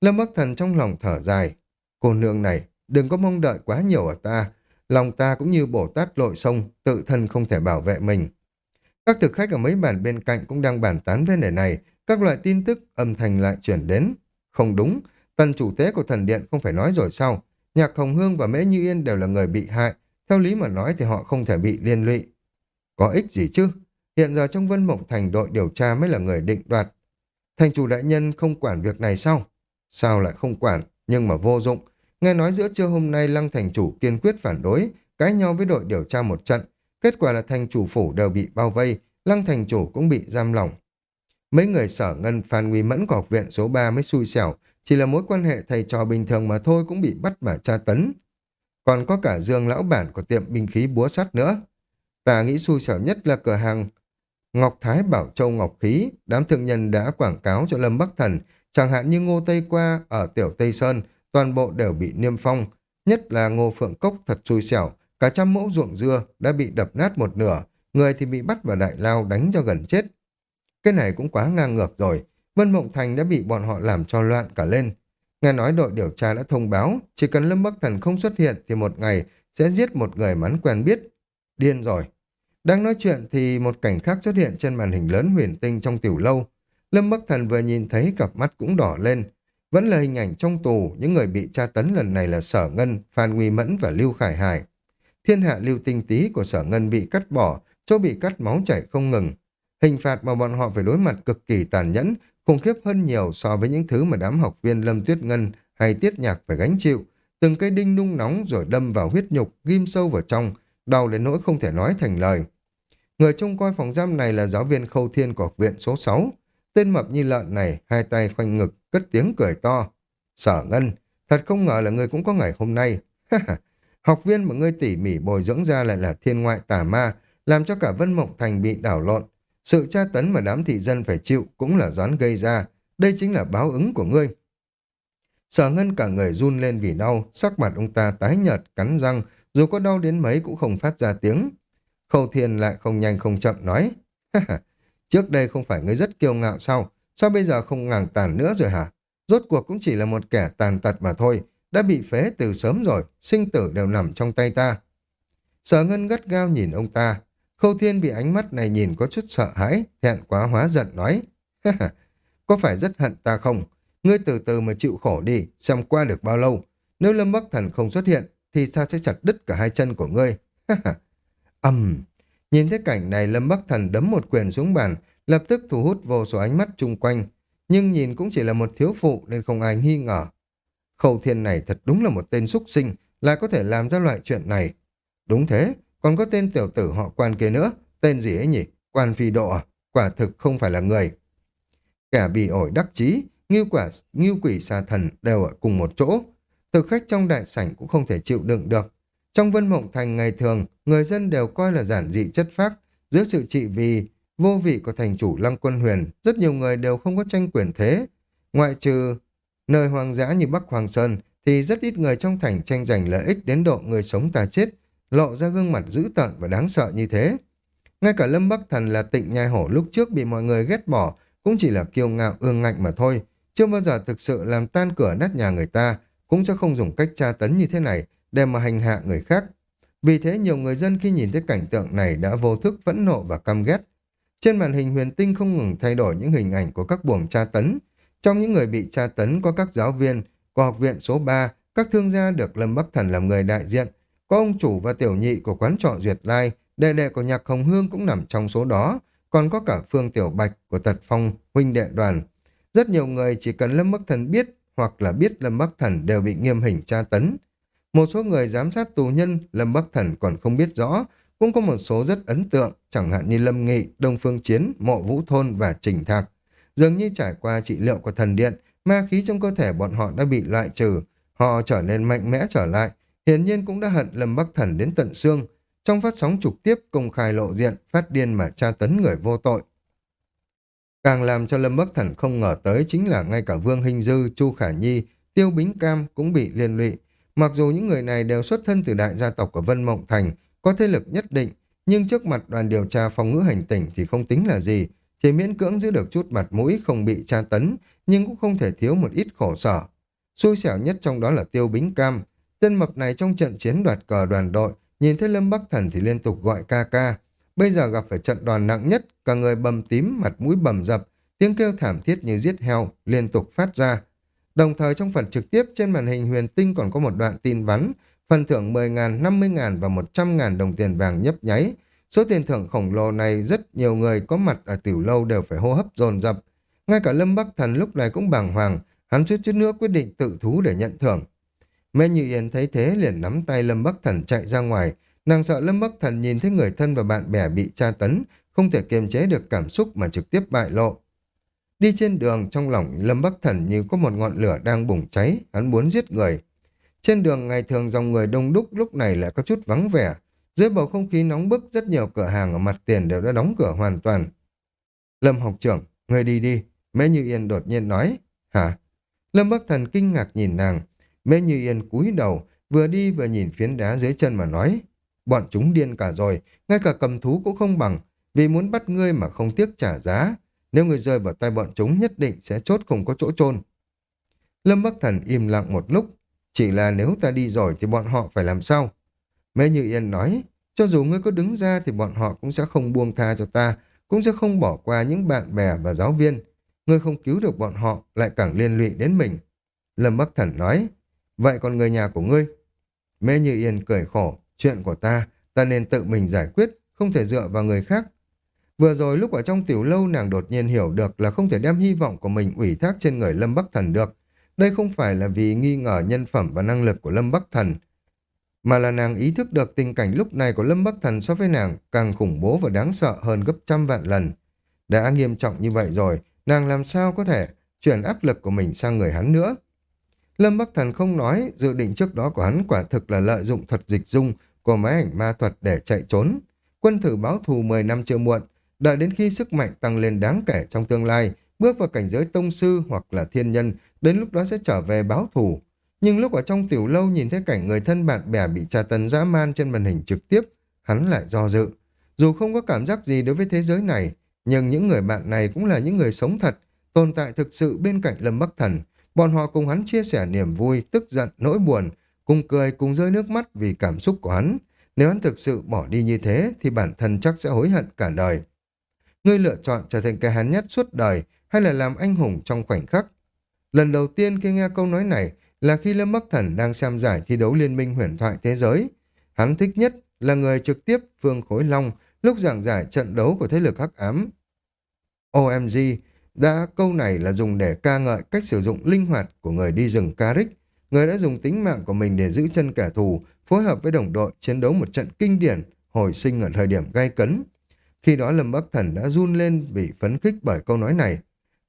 Lâm Bắc Thần trong lòng thở dài. Cô nương này, đừng có mong đợi quá nhiều ở ta. Lòng ta cũng như bổ Tát lội sông, tự thân không thể bảo vệ mình. Các thực khách ở mấy bàn bên cạnh cũng đang bàn tán vấn đề này, các loại tin tức âm thanh lại chuyển đến. Không đúng, tần chủ tế của thần điện không phải nói rồi sao? Nhạc Hồng Hương và Mễ Như Yên đều là người bị hại, theo lý mà nói thì họ không thể bị liên lụy. Có ích gì chứ? Hiện giờ trong Vân Mộng Thành đội điều tra mới là người định đoạt. Thành chủ đại nhân không quản việc này sao? Sao lại không quản, nhưng mà vô dụng. Nghe nói giữa trưa hôm nay Lăng Thành chủ kiên quyết phản đối, cãi nhau với đội điều tra một trận. Kết quả là thành chủ phủ đều bị bao vây, Lăng Thành chủ cũng bị giam lỏng. Mấy người sở ngân Phan Nguy Mẫn của học viện số 3 mới xui xẻo, chỉ là mối quan hệ thầy trò bình thường mà thôi cũng bị bắt mà tra tấn. Còn có cả Dương lão bản của tiệm binh khí búa sắt nữa. Ta nghĩ xui xẻo nhất là cửa hàng Ngọc Thái Bảo Châu Ngọc Khí, đám thượng nhân đã quảng cáo cho Lâm Bắc Thần, chẳng hạn như Ngô Tây Qua ở Tiểu Tây Sơn, toàn bộ đều bị niêm phong, nhất là Ngô Phượng Cốc thật xui xẻo, cả trăm mẫu ruộng dưa đã bị đập nát một nửa, người thì bị bắt vào đại lao đánh cho gần chết. Cái này cũng quá ngang ngược rồi, Vân Mộng Thành đã bị bọn họ làm cho loạn cả lên. Nghe nói đội điều tra đã thông báo, chỉ cần Lâm Bắc Thần không xuất hiện thì một ngày sẽ giết một người mắn quen biết. Điên rồi. Đang nói chuyện thì một cảnh khác xuất hiện trên màn hình lớn huyền tinh trong tiểu lâu. Lâm Bắc Thần vừa nhìn thấy cặp mắt cũng đỏ lên. Vẫn là hình ảnh trong tù, những người bị tra tấn lần này là Sở Ngân, Phan Nguy Mẫn và Lưu Khải Hải. Thiên hạ lưu tinh tí của Sở Ngân bị cắt bỏ, chỗ bị cắt máu chảy không ngừng. Hình phạt mà bọn họ phải đối mặt cực kỳ tàn nhẫn, khủng khiếp hơn nhiều so với những thứ mà đám học viên Lâm Tuyết Ngân hay tiết nhạc phải gánh chịu, từng cây đinh nung nóng rồi đâm vào huyết nhục, ghim sâu vào trong, đau đến nỗi không thể nói thành lời. Người trông coi phòng giam này là giáo viên khâu thiên của học viện số 6. Tên mập như lợn này, hai tay khoanh ngực, cất tiếng cười to. Sở Ngân, thật không ngờ là người cũng có ngày hôm nay. Học viên mà ngươi tỉ mỉ bồi dưỡng ra lại là thiên ngoại tà ma, làm cho cả Vân Mộng Thành bị đảo lộn. Sự tra tấn mà đám thị dân phải chịu cũng là doán gây ra. Đây chính là báo ứng của ngươi. Sở Ngân cả người run lên vì đau, sắc mặt ông ta tái nhợt, cắn răng, dù có đau đến mấy cũng không phát ra tiếng. Khâu Thiên lại không nhanh không chậm nói, trước đây không phải ngươi rất kiêu ngạo sao, sao bây giờ không ngàng tàn nữa rồi hả? Rốt cuộc cũng chỉ là một kẻ tàn tật mà thôi, đã bị phế từ sớm rồi, sinh tử đều nằm trong tay ta. Sở Ngân gắt gao nhìn ông ta, Khâu Thiên bị ánh mắt này nhìn có chút sợ hãi, hẹn quá hóa giận nói, có phải rất hận ta không? Ngươi từ từ mà chịu khổ đi, xem qua được bao lâu. Nếu Lâm Bắc Thần không xuất hiện, thì ta sẽ chặt đứt cả hai chân của ngươi. Âm! Nhìn thấy cảnh này, Lâm Bắc Thần đấm một quyền xuống bàn, lập tức thu hút vô số ánh mắt chung quanh. Nhưng nhìn cũng chỉ là một thiếu phụ nên không ai nghi ngờ. Khâu thiên này thật đúng là một tên súc sinh, lại có thể làm ra loại chuyện này. Đúng thế, còn có tên tiểu tử họ quan kia nữa, tên gì ấy nhỉ? Quan phi độ à? Quả thực không phải là người. Cả bị ổi đắc chí, nghiêu quả, nghiêu quỷ xà thần đều ở cùng một chỗ. Thực khách trong đại sảnh cũng không thể chịu đựng được. Trong vân mộng thành ngày thường, người dân đều coi là giản dị chất phác. Dưới sự trị vì vô vị của thành chủ Lăng Quân Huyền, rất nhiều người đều không có tranh quyền thế. Ngoại trừ nơi hoang dã như Bắc Hoàng Sơn, thì rất ít người trong thành tranh giành lợi ích đến độ người sống ta chết, lộ ra gương mặt dữ tợn và đáng sợ như thế. Ngay cả Lâm Bắc Thần là tịnh nhai hổ lúc trước bị mọi người ghét bỏ, cũng chỉ là kiêu ngạo ương ngạnh mà thôi, chưa bao giờ thực sự làm tan cửa nát nhà người ta, cũng sẽ không dùng cách tra tấn như thế này để mà hành hạ người khác. Vì thế nhiều người dân khi nhìn thấy cảnh tượng này đã vô thức phẫn nộ và căm ghét. Trên màn hình huyền tinh không ngừng thay đổi những hình ảnh của các buồng tra tấn. Trong những người bị tra tấn có các giáo viên của học viện số 3, các thương gia được Lâm Bắc Thần làm người đại diện, có ông chủ và tiểu nhị của quán trọ Duyệt Lai, đệ đệ của nhạc Hồng Hương cũng nằm trong số đó, còn có cả Phương Tiểu Bạch của Tật Phong, huynh đệ đoàn. Rất nhiều người chỉ cần Lâm Bắc Thần biết hoặc là biết Lâm Bắc Thần đều bị nghiêm hình tra tấn. Một số người giám sát tù nhân Lâm Bắc Thần còn không biết rõ, cũng có một số rất ấn tượng, chẳng hạn như Lâm Nghị, Đông Phương Chiến, Mộ Vũ Thôn và Trình Thạc. Dường như trải qua trị liệu của thần điện, ma khí trong cơ thể bọn họ đã bị loại trừ, họ trở nên mạnh mẽ trở lại, hiển nhiên cũng đã hận Lâm Bắc Thần đến tận xương. Trong phát sóng trực tiếp công khai lộ diện, phát điên mà tra tấn người vô tội. Càng làm cho Lâm Bắc Thần không ngờ tới chính là ngay cả Vương Hình Dư, Chu Khả Nhi, Tiêu Bính Cam cũng bị liên lụy. Mặc dù những người này đều xuất thân từ đại gia tộc của Vân Mộng Thành, có thế lực nhất định, nhưng trước mặt đoàn điều tra phòng ngữ hành tỉnh thì không tính là gì, chỉ miễn cưỡng giữ được chút mặt mũi không bị tra tấn, nhưng cũng không thể thiếu một ít khổ sở. Xui xẻo nhất trong đó là Tiêu Bính Cam. Tên mập này trong trận chiến đoạt cờ đoàn đội, nhìn thấy Lâm Bắc Thần thì liên tục gọi ca ca, Bây giờ gặp phải trận đòn nặng nhất, cả người bầm tím, mặt mũi bầm dập, tiếng kêu thảm thiết như giết heo liên tục phát ra. Đồng thời trong phần trực tiếp trên màn hình huyền tinh còn có một đoạn tin vắn, phần thưởng 10.000, 50.000 và 100.000 đồng tiền vàng nhấp nháy. Số tiền thưởng khổng lồ này rất nhiều người có mặt ở tiểu lâu đều phải hô hấp dồn dập. Ngay cả Lâm Bắc Thần lúc này cũng bàng hoàng, hắn suýt chút nữa quyết định tự thú để nhận thưởng. Mê Như Yên thấy thế liền nắm tay Lâm Bắc Thần chạy ra ngoài, Nàng sợ Lâm Bắc Thần nhìn thấy người thân và bạn bè bị tra tấn, không thể kiềm chế được cảm xúc mà trực tiếp bại lộ. Đi trên đường, trong lòng Lâm Bắc Thần như có một ngọn lửa đang bùng cháy, hắn muốn giết người. Trên đường ngày thường dòng người đông đúc lúc này lại có chút vắng vẻ. Dưới bầu không khí nóng bức, rất nhiều cửa hàng ở mặt tiền đều đã đóng cửa hoàn toàn. Lâm học trưởng, người đi đi. Mễ Như Yên đột nhiên nói. Hả? Lâm Bắc Thần kinh ngạc nhìn nàng. Mễ Như Yên cúi đầu, vừa đi vừa nhìn phiến đá dưới chân mà nói. Bọn chúng điên cả rồi, ngay cả cầm thú cũng không bằng, vì muốn bắt ngươi mà không tiếc trả giá. Nếu ngươi rơi vào tay bọn chúng nhất định sẽ chốt không có chỗ chôn. Lâm Bắc Thần im lặng một lúc, chỉ là nếu ta đi rồi thì bọn họ phải làm sao? Mê Như Yên nói, cho dù ngươi có đứng ra thì bọn họ cũng sẽ không buông tha cho ta, cũng sẽ không bỏ qua những bạn bè và giáo viên. Ngươi không cứu được bọn họ, lại càng liên lụy đến mình. Lâm Bắc Thần nói, vậy còn người nhà của ngươi? Mê Như Yên cười khổ, Chuyện của ta, ta nên tự mình giải quyết, không thể dựa vào người khác. Vừa rồi lúc ở trong tiểu lâu nàng đột nhiên hiểu được là không thể đem hy vọng của mình ủy thác trên người Lâm Bắc Thần được. Đây không phải là vì nghi ngờ nhân phẩm và năng lực của Lâm Bắc Thần, mà là nàng ý thức được tình cảnh lúc này của Lâm Bắc Thần so với nàng càng khủng bố và đáng sợ hơn gấp trăm vạn lần. Đã nghiêm trọng như vậy rồi, nàng làm sao có thể chuyển áp lực của mình sang người hắn nữa. Lâm Bắc Thần không nói, dự định trước đó của hắn quả thực là lợi dụng thuật dịch dung của máy ảnh ma thuật để chạy trốn. Quân thử báo thù 10 năm chưa muộn, đợi đến khi sức mạnh tăng lên đáng kể trong tương lai, bước vào cảnh giới tông sư hoặc là thiên nhân, đến lúc đó sẽ trở về báo thù. Nhưng lúc ở trong tiểu lâu nhìn thấy cảnh người thân bạn bè bị tra tấn dã man trên màn hình trực tiếp, hắn lại do dự. Dù không có cảm giác gì đối với thế giới này, nhưng những người bạn này cũng là những người sống thật, tồn tại thực sự bên cạnh Lâm Bắc Thần. Bọn họ cùng hắn chia sẻ niềm vui, tức giận, nỗi buồn, cùng cười, cùng rơi nước mắt vì cảm xúc của hắn. Nếu hắn thực sự bỏ đi như thế, thì bản thân chắc sẽ hối hận cả đời. Ngươi lựa chọn trở thành cái hắn nhất suốt đời, hay là làm anh hùng trong khoảnh khắc? Lần đầu tiên khi nghe câu nói này là khi Lâm Bắc Thần đang xem giải thi đấu Liên minh huyền thoại thế giới. Hắn thích nhất là người trực tiếp Phương Khối Long lúc giảng giải trận đấu của thế lực hắc ám. OMG đã câu này là dùng để ca ngợi cách sử dụng linh hoạt của người đi rừng Caric. Người đã dùng tính mạng của mình để giữ chân kẻ thù, phối hợp với đồng đội chiến đấu một trận kinh điển, hồi sinh ở thời điểm gai cấn. Khi đó Lâm Bắc Thần đã run lên vì phấn khích bởi câu nói này.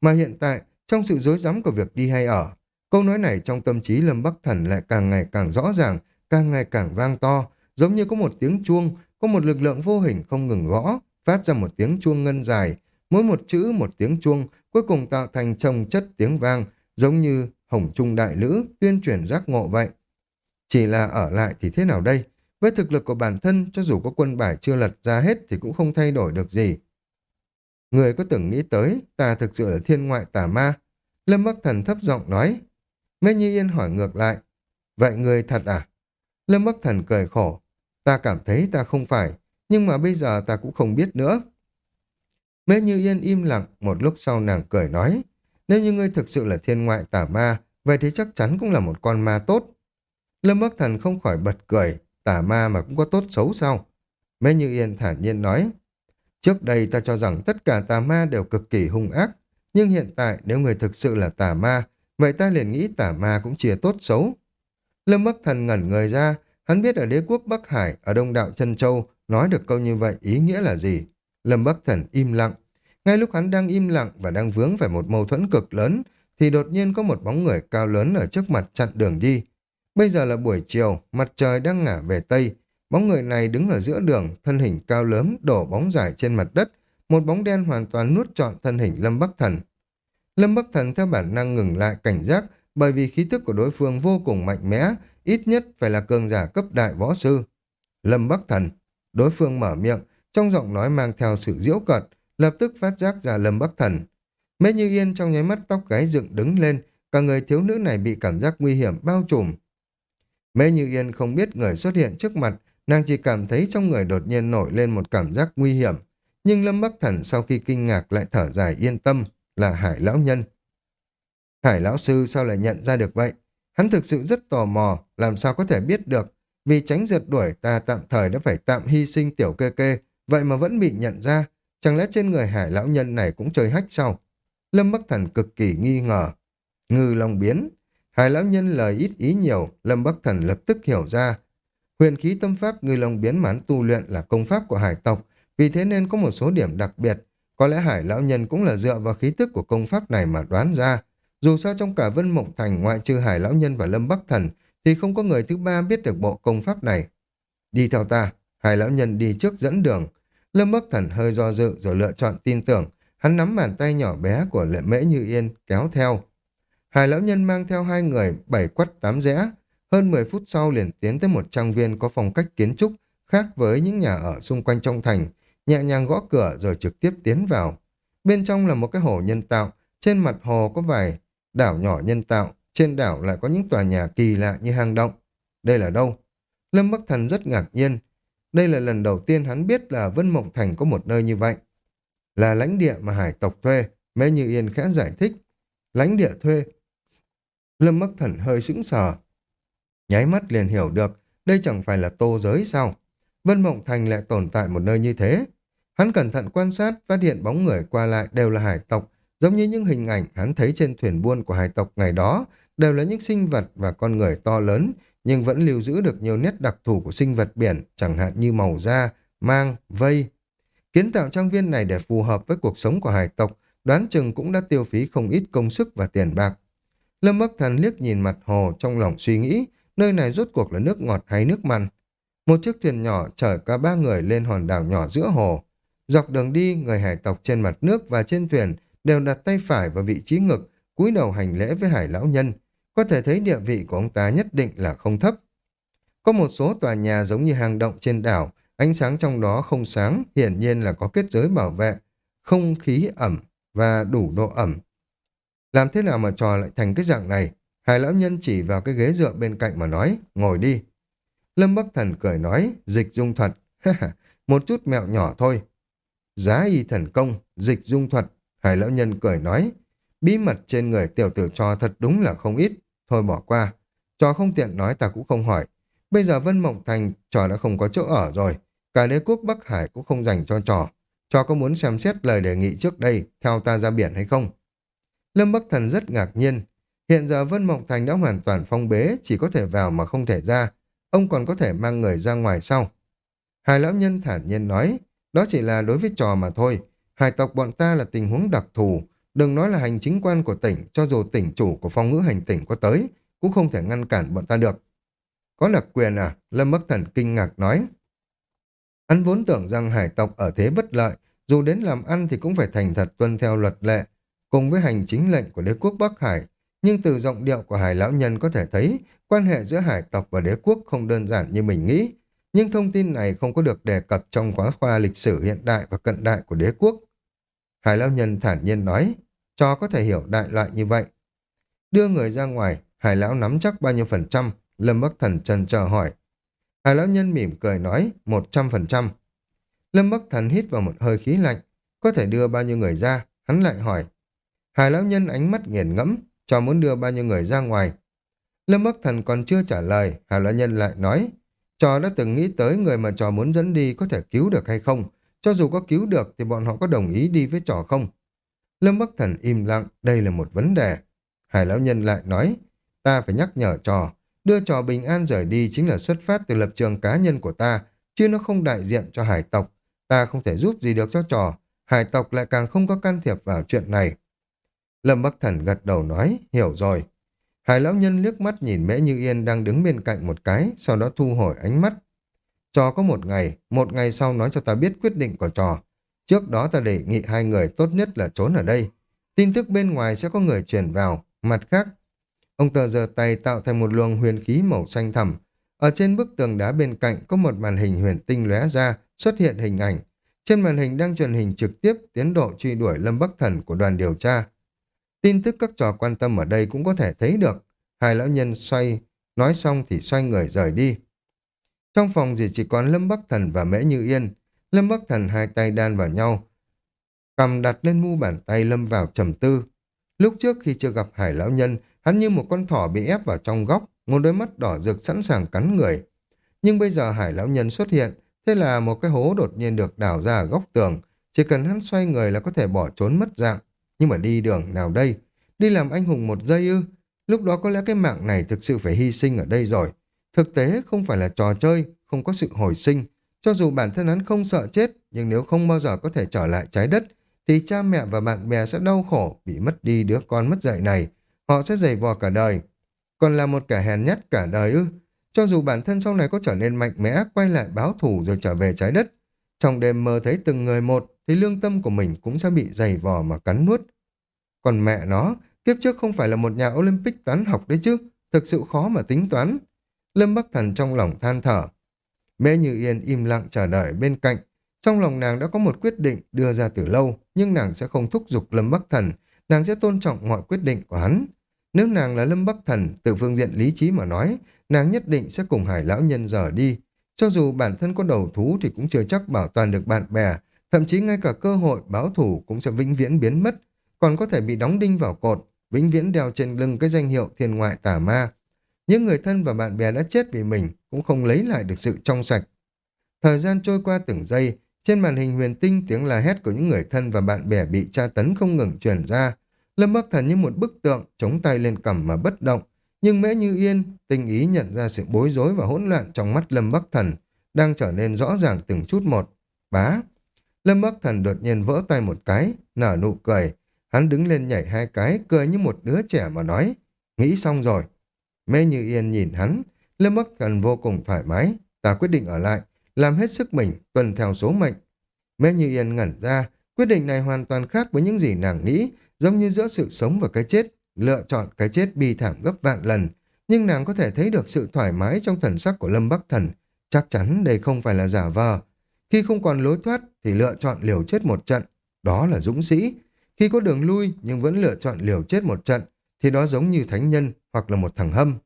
Mà hiện tại, trong sự dối rắm của việc đi hay ở, câu nói này trong tâm trí Lâm Bắc Thần lại càng ngày càng rõ ràng, càng ngày càng vang to, giống như có một tiếng chuông, có một lực lượng vô hình không ngừng gõ, phát ra một tiếng chuông ngân dài, mỗi một chữ một tiếng chuông, cuối cùng tạo thành trồng chất tiếng vang, giống như hồng trung đại lữ, tuyên truyền giác ngộ vậy. Chỉ là ở lại thì thế nào đây? Với thực lực của bản thân, cho dù có quân bài chưa lật ra hết thì cũng không thay đổi được gì. Người có từng nghĩ tới, ta thực sự là thiên ngoại tà ma. Lâm Bắc Thần thấp giọng nói. Mê Nhi Yên hỏi ngược lại. Vậy người thật à? Lâm Bắc Thần cười khổ. Ta cảm thấy ta không phải, nhưng mà bây giờ ta cũng không biết nữa. Mê Như Yên im lặng, một lúc sau nàng cười nói. Nếu như ngươi thực sự là thiên ngoại tà ma, vậy thì chắc chắn cũng là một con ma tốt. Lâm Bắc Thần không khỏi bật cười, tà ma mà cũng có tốt xấu sao? Mê Như Yên thản nhiên nói. Trước đây ta cho rằng tất cả tà ma đều cực kỳ hung ác, nhưng hiện tại nếu người thực sự là tà ma, vậy ta liền nghĩ tả ma cũng chia tốt xấu. Lâm Bắc Thần ngẩn người ra, hắn biết ở đế quốc Bắc Hải, ở đông đạo chân Châu, nói được câu như vậy ý nghĩa là gì. Lâm Bắc Thần im lặng. Ngay lúc hắn đang im lặng và đang vướng phải một mâu thuẫn cực lớn, thì đột nhiên có một bóng người cao lớn ở trước mặt chặn đường đi. Bây giờ là buổi chiều, mặt trời đang ngả về Tây, Bóng người này đứng ở giữa đường, thân hình cao lớn, đổ bóng dài trên mặt đất, một bóng đen hoàn toàn nuốt trọn thân hình Lâm Bắc Thần. Lâm Bắc Thần theo bản năng ngừng lại cảnh giác bởi vì khí tức của đối phương vô cùng mạnh mẽ, ít nhất phải là cường giả cấp đại võ sư. Lâm Bắc Thần, đối phương mở miệng, trong giọng nói mang theo sự diễu cợt, lập tức phát giác ra Lâm Bắc Thần. Mê Như Yên trong nháy mắt tóc gáy dựng đứng lên, cả người thiếu nữ này bị cảm giác nguy hiểm bao trùm. Mê Như Yên không biết người xuất hiện trước mặt Nàng chỉ cảm thấy trong người đột nhiên nổi lên một cảm giác nguy hiểm. Nhưng Lâm Bắc Thần sau khi kinh ngạc lại thở dài yên tâm là Hải Lão Nhân. Hải Lão Sư sao lại nhận ra được vậy? Hắn thực sự rất tò mò, làm sao có thể biết được. Vì tránh rượt đuổi ta tạm thời đã phải tạm hy sinh tiểu kê kê, vậy mà vẫn bị nhận ra. Chẳng lẽ trên người Hải Lão Nhân này cũng chơi hách sao? Lâm Bắc Thần cực kỳ nghi ngờ. Ngư lòng biến. Hải Lão Nhân lời ít ý nhiều, Lâm Bắc Thần lập tức hiểu ra Huyền khí tâm pháp người lòng biến mãn tu luyện là công pháp của hải tộc, vì thế nên có một số điểm đặc biệt. Có lẽ hải lão nhân cũng là dựa vào khí tức của công pháp này mà đoán ra. Dù sao trong cả Vân Mộng Thành ngoại trừ hải lão nhân và Lâm Bắc Thần, thì không có người thứ ba biết được bộ công pháp này. Đi theo ta, hải lão nhân đi trước dẫn đường. Lâm Bắc Thần hơi do dự rồi lựa chọn tin tưởng. Hắn nắm bàn tay nhỏ bé của lệ mễ như yên, kéo theo. Hải lão nhân mang theo hai người, bảy quắt tám rẽ, hơn 10 phút sau liền tiến tới một trang viên có phong cách kiến trúc khác với những nhà ở xung quanh trong thành, nhẹ nhàng gõ cửa rồi trực tiếp tiến vào. Bên trong là một cái hồ nhân tạo, trên mặt hồ có vài đảo nhỏ nhân tạo, trên đảo lại có những tòa nhà kỳ lạ như hang động. Đây là đâu? Lâm Bắc Thần rất ngạc nhiên. Đây là lần đầu tiên hắn biết là Vân Mộng Thành có một nơi như vậy. Là lãnh địa mà hải tộc thuê, Mê Như Yên khẽ giải thích. Lãnh địa thuê. Lâm Bắc Thần hơi sững sờ, Nháy mắt liền hiểu được, đây chẳng phải là tô giới sao? Vân Mộng Thành lại tồn tại một nơi như thế. Hắn cẩn thận quan sát, phát hiện bóng người qua lại đều là hải tộc, giống như những hình ảnh hắn thấy trên thuyền buôn của hải tộc ngày đó, đều là những sinh vật và con người to lớn, nhưng vẫn lưu giữ được nhiều nét đặc thù của sinh vật biển, chẳng hạn như màu da, mang, vây. Kiến tạo trang viên này để phù hợp với cuộc sống của hải tộc, đoán chừng cũng đã tiêu phí không ít công sức và tiền bạc. Lâm Bắc Thần liếc nhìn mặt hồ trong lòng suy nghĩ, nơi này rốt cuộc là nước ngọt hay nước mặn. Một chiếc thuyền nhỏ chở cả ba người lên hòn đảo nhỏ giữa hồ. Dọc đường đi, người hải tộc trên mặt nước và trên thuyền đều đặt tay phải vào vị trí ngực, cúi đầu hành lễ với hải lão nhân. Có thể thấy địa vị của ông ta nhất định là không thấp. Có một số tòa nhà giống như hang động trên đảo, ánh sáng trong đó không sáng, hiển nhiên là có kết giới bảo vệ, không khí ẩm và đủ độ ẩm. Làm thế nào mà trò lại thành cái dạng này? Hải lão nhân chỉ vào cái ghế dựa bên cạnh mà nói, ngồi đi. Lâm Bắc Thần cười nói, dịch dung thuật, một chút mẹo nhỏ thôi. Giá y thần công, dịch dung thuật, Hải lão nhân cười nói, bí mật trên người tiểu tử trò thật đúng là không ít, thôi bỏ qua. Trò không tiện nói ta cũng không hỏi. Bây giờ Vân Mộng Thành trò đã không có chỗ ở rồi, cả đế quốc Bắc Hải cũng không dành cho trò. Trò có muốn xem xét lời đề nghị trước đây, theo ta ra biển hay không? Lâm Bắc Thần rất ngạc nhiên. Hiện giờ Vân Mộng Thành đã hoàn toàn phong bế, chỉ có thể vào mà không thể ra. Ông còn có thể mang người ra ngoài sau. hai lão nhân thản nhiên nói, đó chỉ là đối với trò mà thôi. Hải tộc bọn ta là tình huống đặc thù. Đừng nói là hành chính quan của tỉnh, cho dù tỉnh chủ của phong ngữ hành tỉnh có tới, cũng không thể ngăn cản bọn ta được. Có đặc quyền à? Lâm Bắc Thần kinh ngạc nói. Hắn vốn tưởng rằng hải tộc ở thế bất lợi, dù đến làm ăn thì cũng phải thành thật tuân theo luật lệ, cùng với hành chính lệnh của đế quốc Bắc Hải. Nhưng từ giọng điệu của hải lão nhân có thể thấy quan hệ giữa hải tộc và đế quốc không đơn giản như mình nghĩ. Nhưng thông tin này không có được đề cập trong khóa khoa lịch sử hiện đại và cận đại của đế quốc. Hải lão nhân thản nhiên nói, cho có thể hiểu đại loại như vậy. Đưa người ra ngoài, hải lão nắm chắc bao nhiêu phần trăm, Lâm Bắc Thần trần chờ hỏi. Hải lão nhân mỉm cười nói, một trăm phần trăm. Lâm Bắc Thần hít vào một hơi khí lạnh, có thể đưa bao nhiêu người ra, hắn lại hỏi. Hải lão nhân ánh mắt nghiền ngẫm, cho muốn đưa bao nhiêu người ra ngoài. Lâm Bắc Thần còn chưa trả lời, Hải lão nhân lại nói, trò đã từng nghĩ tới người mà trò muốn dẫn đi có thể cứu được hay không, cho dù có cứu được thì bọn họ có đồng ý đi với trò không? Lâm Bắc Thần im lặng, đây là một vấn đề. Hải lão nhân lại nói, ta phải nhắc nhở trò, đưa trò bình an rời đi chính là xuất phát từ lập trường cá nhân của ta, chứ nó không đại diện cho hải tộc. Ta không thể giúp gì được cho trò, hải tộc lại càng không có can thiệp vào chuyện này. Lâm Bắc Thần gật đầu nói, hiểu rồi. Hải lão nhân liếc mắt nhìn Mễ Như Yên đang đứng bên cạnh một cái, sau đó thu hồi ánh mắt. Trò có một ngày, một ngày sau nói cho ta biết quyết định của trò. Trước đó ta đề nghị hai người tốt nhất là trốn ở đây. Tin tức bên ngoài sẽ có người truyền vào. Mặt khác, ông tờ giơ tay tạo thành một luồng huyền khí màu xanh thẳm. Ở trên bức tường đá bên cạnh có một màn hình huyền tinh lóe ra, xuất hiện hình ảnh. Trên màn hình đang truyền hình trực tiếp tiến độ truy đuổi Lâm Bắc Thần của đoàn điều tra. Tin tức các trò quan tâm ở đây cũng có thể thấy được. Hai lão nhân xoay, nói xong thì xoay người rời đi. Trong phòng chỉ chỉ còn Lâm Bắc Thần và Mễ Như Yên. Lâm Bắc Thần hai tay đan vào nhau. Cầm đặt lên mu bàn tay Lâm vào trầm tư. Lúc trước khi chưa gặp Hải Lão Nhân, hắn như một con thỏ bị ép vào trong góc, một đôi mắt đỏ rực sẵn sàng cắn người. Nhưng bây giờ Hải Lão Nhân xuất hiện, thế là một cái hố đột nhiên được đào ra ở góc tường. Chỉ cần hắn xoay người là có thể bỏ trốn mất dạng. Nhưng mà đi đường nào đây? Đi làm anh hùng một giây ư? Lúc đó có lẽ cái mạng này thực sự phải hy sinh ở đây rồi. Thực tế không phải là trò chơi, không có sự hồi sinh. Cho dù bản thân hắn không sợ chết, nhưng nếu không bao giờ có thể trở lại trái đất, thì cha mẹ và bạn bè sẽ đau khổ bị mất đi đứa con mất dạy này. Họ sẽ dày vò cả đời. Còn là một kẻ hèn nhát cả đời ư. Cho dù bản thân sau này có trở nên mạnh mẽ, quay lại báo thù rồi trở về trái đất, trong đêm mơ thấy từng người một, thì lương tâm của mình cũng sẽ bị dày vò mà cắn nuốt. Còn mẹ nó, kiếp trước không phải là một nhà Olympic toán học đấy chứ, thực sự khó mà tính toán. Lâm Bắc Thần trong lòng than thở. mẹ Như Yên im lặng chờ đợi bên cạnh. Trong lòng nàng đã có một quyết định đưa ra từ lâu, nhưng nàng sẽ không thúc giục Lâm Bắc Thần, nàng sẽ tôn trọng mọi quyết định của hắn. Nếu nàng là Lâm Bắc Thần, từ phương diện lý trí mà nói, nàng nhất định sẽ cùng Hải Lão Nhân giờ đi. Cho dù bản thân có đầu thú thì cũng chưa chắc bảo toàn được bạn bè, thậm chí ngay cả cơ hội báo thủ cũng sẽ vĩnh viễn biến mất, còn có thể bị đóng đinh vào cột, vĩnh viễn đeo trên lưng cái danh hiệu thiên ngoại tà ma. Những người thân và bạn bè đã chết vì mình cũng không lấy lại được sự trong sạch. Thời gian trôi qua từng giây, trên màn hình huyền tinh tiếng la hét của những người thân và bạn bè bị tra tấn không ngừng truyền ra. Lâm Bắc Thần như một bức tượng, chống tay lên cầm mà bất động, nhưng Mễ Như Yên tình ý nhận ra sự bối rối và hỗn loạn trong mắt Lâm Bắc Thần, đang trở nên rõ ràng từng chút một. Bá! Lâm Bắc Thần đột nhiên vỡ tay một cái, nở nụ cười. Hắn đứng lên nhảy hai cái, cười như một đứa trẻ mà nói. Nghĩ xong rồi. Mê Như Yên nhìn hắn, Lâm Bắc Thần vô cùng thoải mái. Ta quyết định ở lại, làm hết sức mình, tuần theo số mệnh. Mê Như Yên ngẩn ra, quyết định này hoàn toàn khác với những gì nàng nghĩ, giống như giữa sự sống và cái chết, lựa chọn cái chết bi thảm gấp vạn lần. Nhưng nàng có thể thấy được sự thoải mái trong thần sắc của Lâm Bắc Thần. Chắc chắn đây không phải là giả vờ. Khi không còn lối thoát thì lựa chọn liều chết một trận, đó là dũng sĩ. Khi có đường lui nhưng vẫn lựa chọn liều chết một trận, thì đó giống như thánh nhân hoặc là một thằng hâm.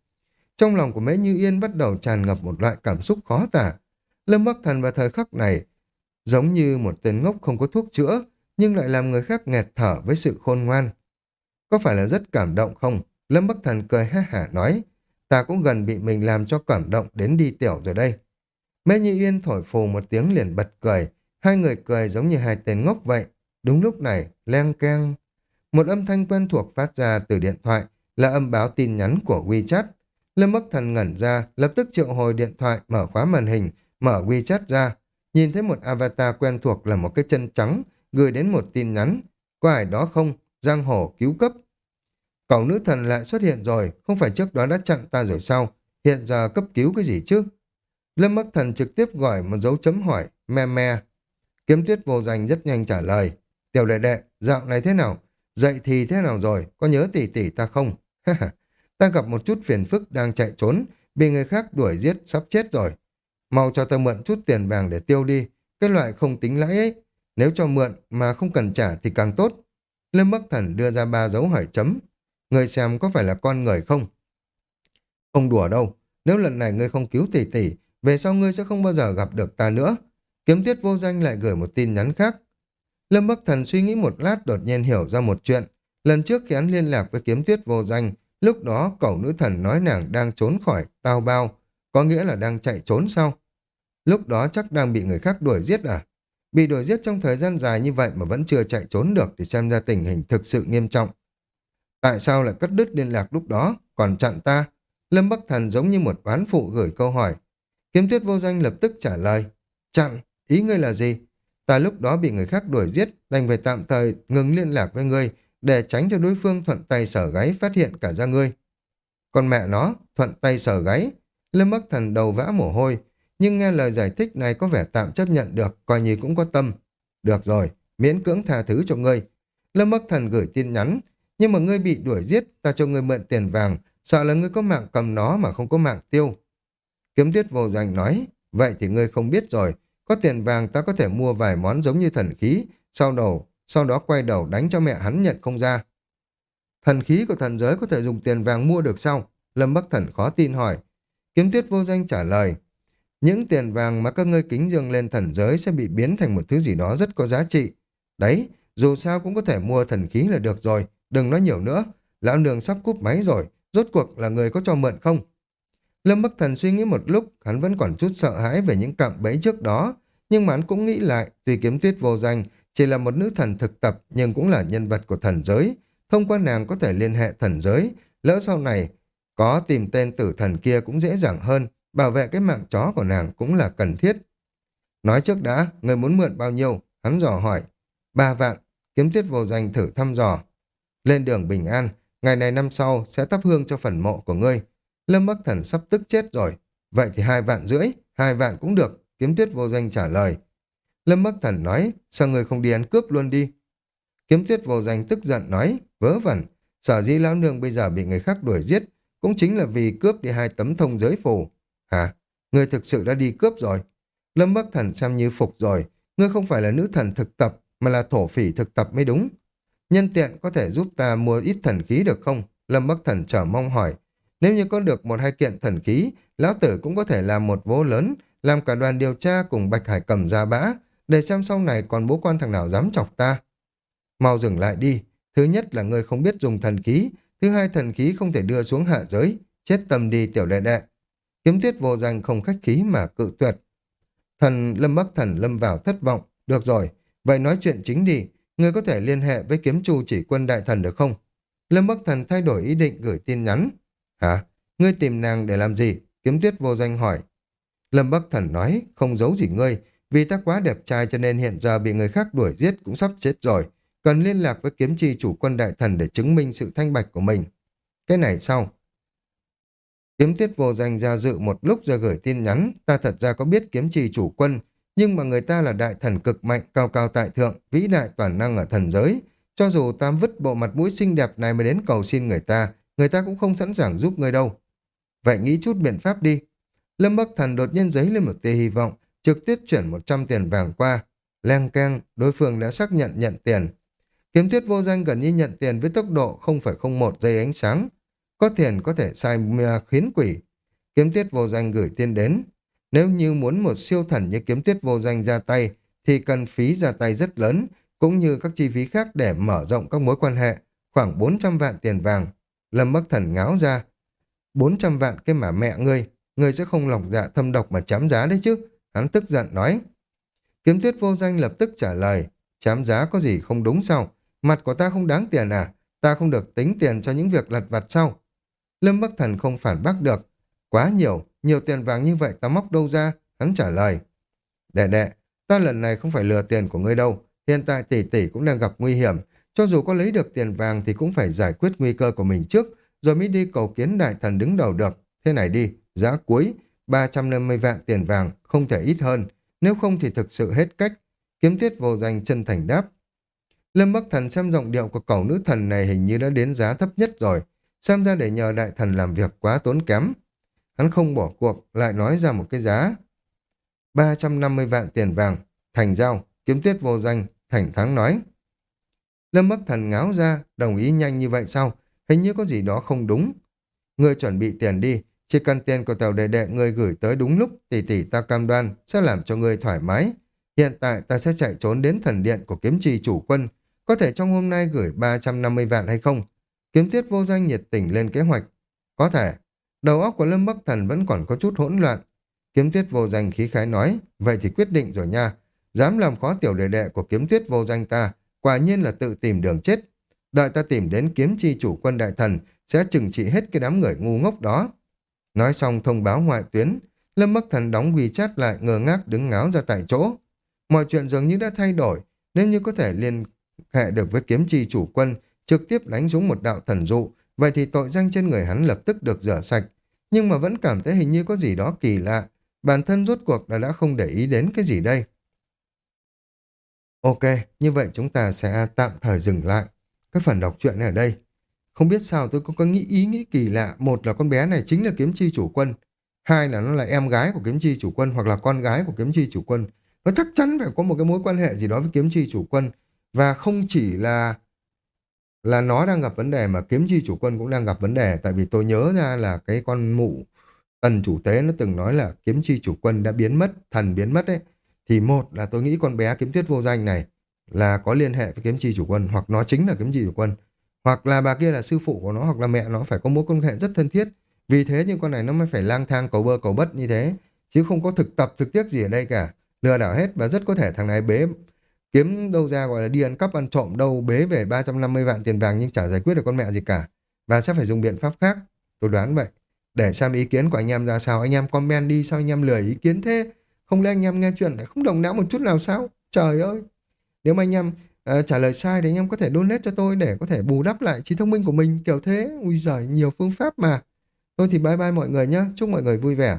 Trong lòng của Mễ Như Yên bắt đầu tràn ngập một loại cảm xúc khó tả. Lâm Bắc Thần vào thời khắc này giống như một tên ngốc không có thuốc chữa, nhưng lại làm người khác nghẹt thở với sự khôn ngoan. Có phải là rất cảm động không? Lâm Bắc Thần cười ha hả nói, ta cũng gần bị mình làm cho cảm động đến đi tiểu rồi đây. Mê Nhi Yên thổi phù một tiếng liền bật cười, hai người cười giống như hai tên ngốc vậy. Đúng lúc này, leng keng. Một âm thanh quen thuộc phát ra từ điện thoại là âm báo tin nhắn của WeChat. Lâm Bắc Thần ngẩn ra, lập tức triệu hồi điện thoại, mở khóa màn hình, mở WeChat ra. Nhìn thấy một avatar quen thuộc là một cái chân trắng, gửi đến một tin nhắn. Có ai đó không? Giang hồ cứu cấp. Cậu nữ thần lại xuất hiện rồi, không phải trước đó đã chặn ta rồi sao? Hiện giờ cấp cứu cái gì chứ? Lâm Bắc Thần trực tiếp gọi một dấu chấm hỏi, me me. Kiếm tuyết vô danh rất nhanh trả lời. Tiểu đệ đệ, dạo này thế nào? Dậy thì thế nào rồi? Có nhớ tỷ tỷ ta không? ta gặp một chút phiền phức đang chạy trốn, bị người khác đuổi giết, sắp chết rồi. Mau cho ta mượn chút tiền vàng để tiêu đi. Cái loại không tính lãi ấy, nếu cho mượn mà không cần trả thì càng tốt. Lâm Bắc Thần đưa ra ba dấu hỏi chấm. Người xem có phải là con người không? Không đùa đâu. Nếu lần này ngươi không cứu tỷ tỷ, về sau ngươi sẽ không bao giờ gặp được ta nữa. Kiếm tuyết vô danh lại gửi một tin nhắn khác. Lâm Bắc Thần suy nghĩ một lát đột nhiên hiểu ra một chuyện. Lần trước khi hắn liên lạc với kiếm tuyết vô danh, lúc đó cậu nữ thần nói nàng đang trốn khỏi tao bao, có nghĩa là đang chạy trốn sao? Lúc đó chắc đang bị người khác đuổi giết à? Bị đuổi giết trong thời gian dài như vậy mà vẫn chưa chạy trốn được thì xem ra tình hình thực sự nghiêm trọng. Tại sao lại cắt đứt liên lạc lúc đó, còn chặn ta? Lâm Bắc Thần giống như một oán phụ gửi câu hỏi. Kiếm tuyết vô danh lập tức trả lời. Chặn, ý ngươi là gì? Ta lúc đó bị người khác đuổi giết, đành phải tạm thời ngừng liên lạc với ngươi để tránh cho đối phương thuận tay sở gáy phát hiện cả ra ngươi. Còn mẹ nó, thuận tay sở gáy. Lâm Bắc Thần đầu vã mồ hôi, nhưng nghe lời giải thích này có vẻ tạm chấp nhận được, coi như cũng có tâm. Được rồi, miễn cưỡng tha thứ cho ngươi. Lâm Bắc Thần gửi tin nhắn, nhưng mà ngươi bị đuổi giết, ta cho ngươi mượn tiền vàng, sợ là ngươi có mạng cầm nó mà không có mạng tiêu. Kiếm tiết vô danh nói, vậy thì ngươi không biết rồi, có tiền vàng ta có thể mua vài món giống như thần khí, sau đầu, sau đó quay đầu đánh cho mẹ hắn nhận không ra. Thần khí của thần giới có thể dùng tiền vàng mua được sao? Lâm Bắc Thần khó tin hỏi. Kiếm tiết vô danh trả lời, những tiền vàng mà các ngươi kính dâng lên thần giới sẽ bị biến thành một thứ gì đó rất có giá trị. Đấy, dù sao cũng có thể mua thần khí là được rồi, đừng nói nhiều nữa. Lão nương sắp cúp máy rồi, rốt cuộc là người có cho mượn không? Lâm Bắc Thần suy nghĩ một lúc, hắn vẫn còn chút sợ hãi về những cạm bẫy trước đó, nhưng mà hắn cũng nghĩ lại, tuy kiếm tuyết vô danh, chỉ là một nữ thần thực tập nhưng cũng là nhân vật của thần giới, thông qua nàng có thể liên hệ thần giới, lỡ sau này có tìm tên tử thần kia cũng dễ dàng hơn, bảo vệ cái mạng chó của nàng cũng là cần thiết. Nói trước đã, người muốn mượn bao nhiêu? Hắn dò hỏi. Ba vạn, kiếm tuyết vô danh thử thăm dò. Lên đường bình an, ngày này năm sau sẽ thắp hương cho phần mộ của ngươi. Lâm Bắc Thần sắp tức chết rồi. Vậy thì hai vạn rưỡi, hai vạn cũng được, kiếm tuyết vô danh trả lời. Lâm Bắc Thần nói, sao người không đi ăn cướp luôn đi? Kiếm tuyết vô danh tức giận nói, vớ vẩn, sở dĩ lão nương bây giờ bị người khác đuổi giết, cũng chính là vì cướp đi hai tấm thông giới phù. Hả? Người thực sự đã đi cướp rồi. Lâm Bắc Thần xem như phục rồi, ngươi không phải là nữ thần thực tập, mà là thổ phỉ thực tập mới đúng. Nhân tiện có thể giúp ta mua ít thần khí được không? Lâm Bắc Thần trở mong hỏi. Nếu như có được một hai kiện thần khí, lão tử cũng có thể làm một vố lớn, làm cả đoàn điều tra cùng Bạch Hải cầm ra bã, để xem sau này còn bố quan thằng nào dám chọc ta. Mau dừng lại đi. Thứ nhất là ngươi không biết dùng thần khí, thứ hai thần khí không thể đưa xuống hạ giới. Chết tâm đi tiểu đệ đệ. Kiếm tuyết vô danh không khách khí mà cự tuyệt. Thần Lâm Bắc Thần lâm vào thất vọng. Được rồi, vậy nói chuyện chính đi. Ngươi có thể liên hệ với kiếm chu chỉ quân đại thần được không? Lâm Bắc Thần thay đổi ý định gửi tin nhắn. Hả? Ngươi tìm nàng để làm gì? Kiếm tuyết vô danh hỏi. Lâm Bắc Thần nói, không giấu gì ngươi, vì ta quá đẹp trai cho nên hiện giờ bị người khác đuổi giết cũng sắp chết rồi. Cần liên lạc với kiếm chi chủ quân đại thần để chứng minh sự thanh bạch của mình. Cái này sau. Kiếm tuyết vô danh ra dự một lúc rồi gửi tin nhắn, ta thật ra có biết kiếm chi chủ quân, nhưng mà người ta là đại thần cực mạnh, cao cao tại thượng, vĩ đại toàn năng ở thần giới. Cho dù tam vứt bộ mặt mũi xinh đẹp này mới đến cầu xin người ta, người ta cũng không sẵn sàng giúp người đâu. Vậy nghĩ chút biện pháp đi. Lâm Bắc Thần đột nhiên giấy lên một tia hy vọng, trực tiếp chuyển 100 tiền vàng qua. Leng keng, đối phương đã xác nhận nhận tiền. Kiếm tuyết vô danh gần như nhận tiền với tốc độ 0,01 giây ánh sáng. Có tiền có thể sai khiến quỷ. Kiếm tuyết vô danh gửi tiền đến. Nếu như muốn một siêu thần như kiếm tuyết vô danh ra tay, thì cần phí ra tay rất lớn, cũng như các chi phí khác để mở rộng các mối quan hệ, khoảng 400 vạn tiền vàng. Lâm Bắc Thần ngáo ra. 400 vạn cái mà mẹ ngươi, ngươi sẽ không lòng dạ thâm độc mà chám giá đấy chứ. Hắn tức giận nói. Kiếm tuyết vô danh lập tức trả lời, chám giá có gì không đúng sao? Mặt của ta không đáng tiền à? Ta không được tính tiền cho những việc lặt vặt sao? Lâm Bắc Thần không phản bác được. Quá nhiều, nhiều tiền vàng như vậy ta móc đâu ra? Hắn trả lời. Đệ đệ, ta lần này không phải lừa tiền của ngươi đâu. Hiện tại tỷ tỷ cũng đang gặp nguy hiểm. Cho dù có lấy được tiền vàng thì cũng phải giải quyết nguy cơ của mình trước, rồi mới đi cầu kiến đại thần đứng đầu được. Thế này đi, giá cuối, 350 vạn tiền vàng, không thể ít hơn. Nếu không thì thực sự hết cách. Kiếm tiết vô danh chân thành đáp. Lâm Bắc Thần xem giọng điệu của cầu nữ thần này hình như đã đến giá thấp nhất rồi. Xem ra để nhờ đại thần làm việc quá tốn kém. Hắn không bỏ cuộc, lại nói ra một cái giá. 350 vạn tiền vàng, thành giao, kiếm tiết vô danh, thành thắng nói. Lâm Bắc Thần ngáo ra, đồng ý nhanh như vậy sao? Hình như có gì đó không đúng. Ngươi chuẩn bị tiền đi, chỉ cần tiền của tàu đệ đệ ngươi gửi tới đúng lúc, tỷ tỷ ta cam đoan sẽ làm cho ngươi thoải mái. Hiện tại ta sẽ chạy trốn đến thần điện của kiếm trì chủ quân, có thể trong hôm nay gửi 350 vạn hay không? Kiếm tiết vô danh nhiệt tình lên kế hoạch. Có thể. Đầu óc của Lâm Bắc Thần vẫn còn có chút hỗn loạn. Kiếm tuyết vô danh khí khái nói, vậy thì quyết định rồi nha. Dám làm khó tiểu đệ đệ của kiếm tuyết vô danh ta, quả nhiên là tự tìm đường chết. Đợi ta tìm đến kiếm chi chủ quân đại thần, sẽ trừng trị hết cái đám người ngu ngốc đó. Nói xong thông báo ngoại tuyến, Lâm Bắc Thần đóng WeChat lại ngờ ngác đứng ngáo ra tại chỗ. Mọi chuyện dường như đã thay đổi, nếu như có thể liên hệ được với kiếm chi chủ quân, trực tiếp đánh xuống một đạo thần dụ, vậy thì tội danh trên người hắn lập tức được rửa sạch. Nhưng mà vẫn cảm thấy hình như có gì đó kỳ lạ, bản thân rốt cuộc là đã không để ý đến cái gì đây. Ok, như vậy chúng ta sẽ tạm thời dừng lại cái phần đọc truyện này ở đây. Không biết sao tôi có, có nghĩ ý nghĩ kỳ lạ. Một là con bé này chính là kiếm chi chủ quân. Hai là nó là em gái của kiếm chi chủ quân hoặc là con gái của kiếm chi chủ quân. Nó chắc chắn phải có một cái mối quan hệ gì đó với kiếm chi chủ quân. Và không chỉ là là nó đang gặp vấn đề mà kiếm chi chủ quân cũng đang gặp vấn đề. Tại vì tôi nhớ ra là cái con mụ tần chủ tế nó từng nói là kiếm chi chủ quân đã biến mất, thần biến mất ấy. Thì một là tôi nghĩ con bé kiếm tuyết vô danh này là có liên hệ với kiếm chi chủ quân hoặc nó chính là kiếm chi chủ quân hoặc là bà kia là sư phụ của nó hoặc là mẹ nó phải có mối quan hệ rất thân thiết vì thế nhưng con này nó mới phải lang thang cầu bơ cầu bất như thế chứ không có thực tập thực tiết gì ở đây cả lừa đảo hết và rất có thể thằng này bế kiếm đâu ra gọi là đi ăn cắp ăn trộm đâu bế về 350 vạn tiền vàng nhưng chả giải quyết được con mẹ gì cả và sẽ phải dùng biện pháp khác tôi đoán vậy để xem ý kiến của anh em ra sao anh em comment đi sao anh em lười ý kiến thế không lẽ anh em nghe chuyện lại không đồng não một chút nào sao trời ơi nếu mà anh em uh, trả lời sai thì anh em có thể donate cho tôi để có thể bù đắp lại trí thông minh của mình kiểu thế. Ui giời, nhiều phương pháp mà. Thôi thì bye bye mọi người nhé. Chúc mọi người vui vẻ.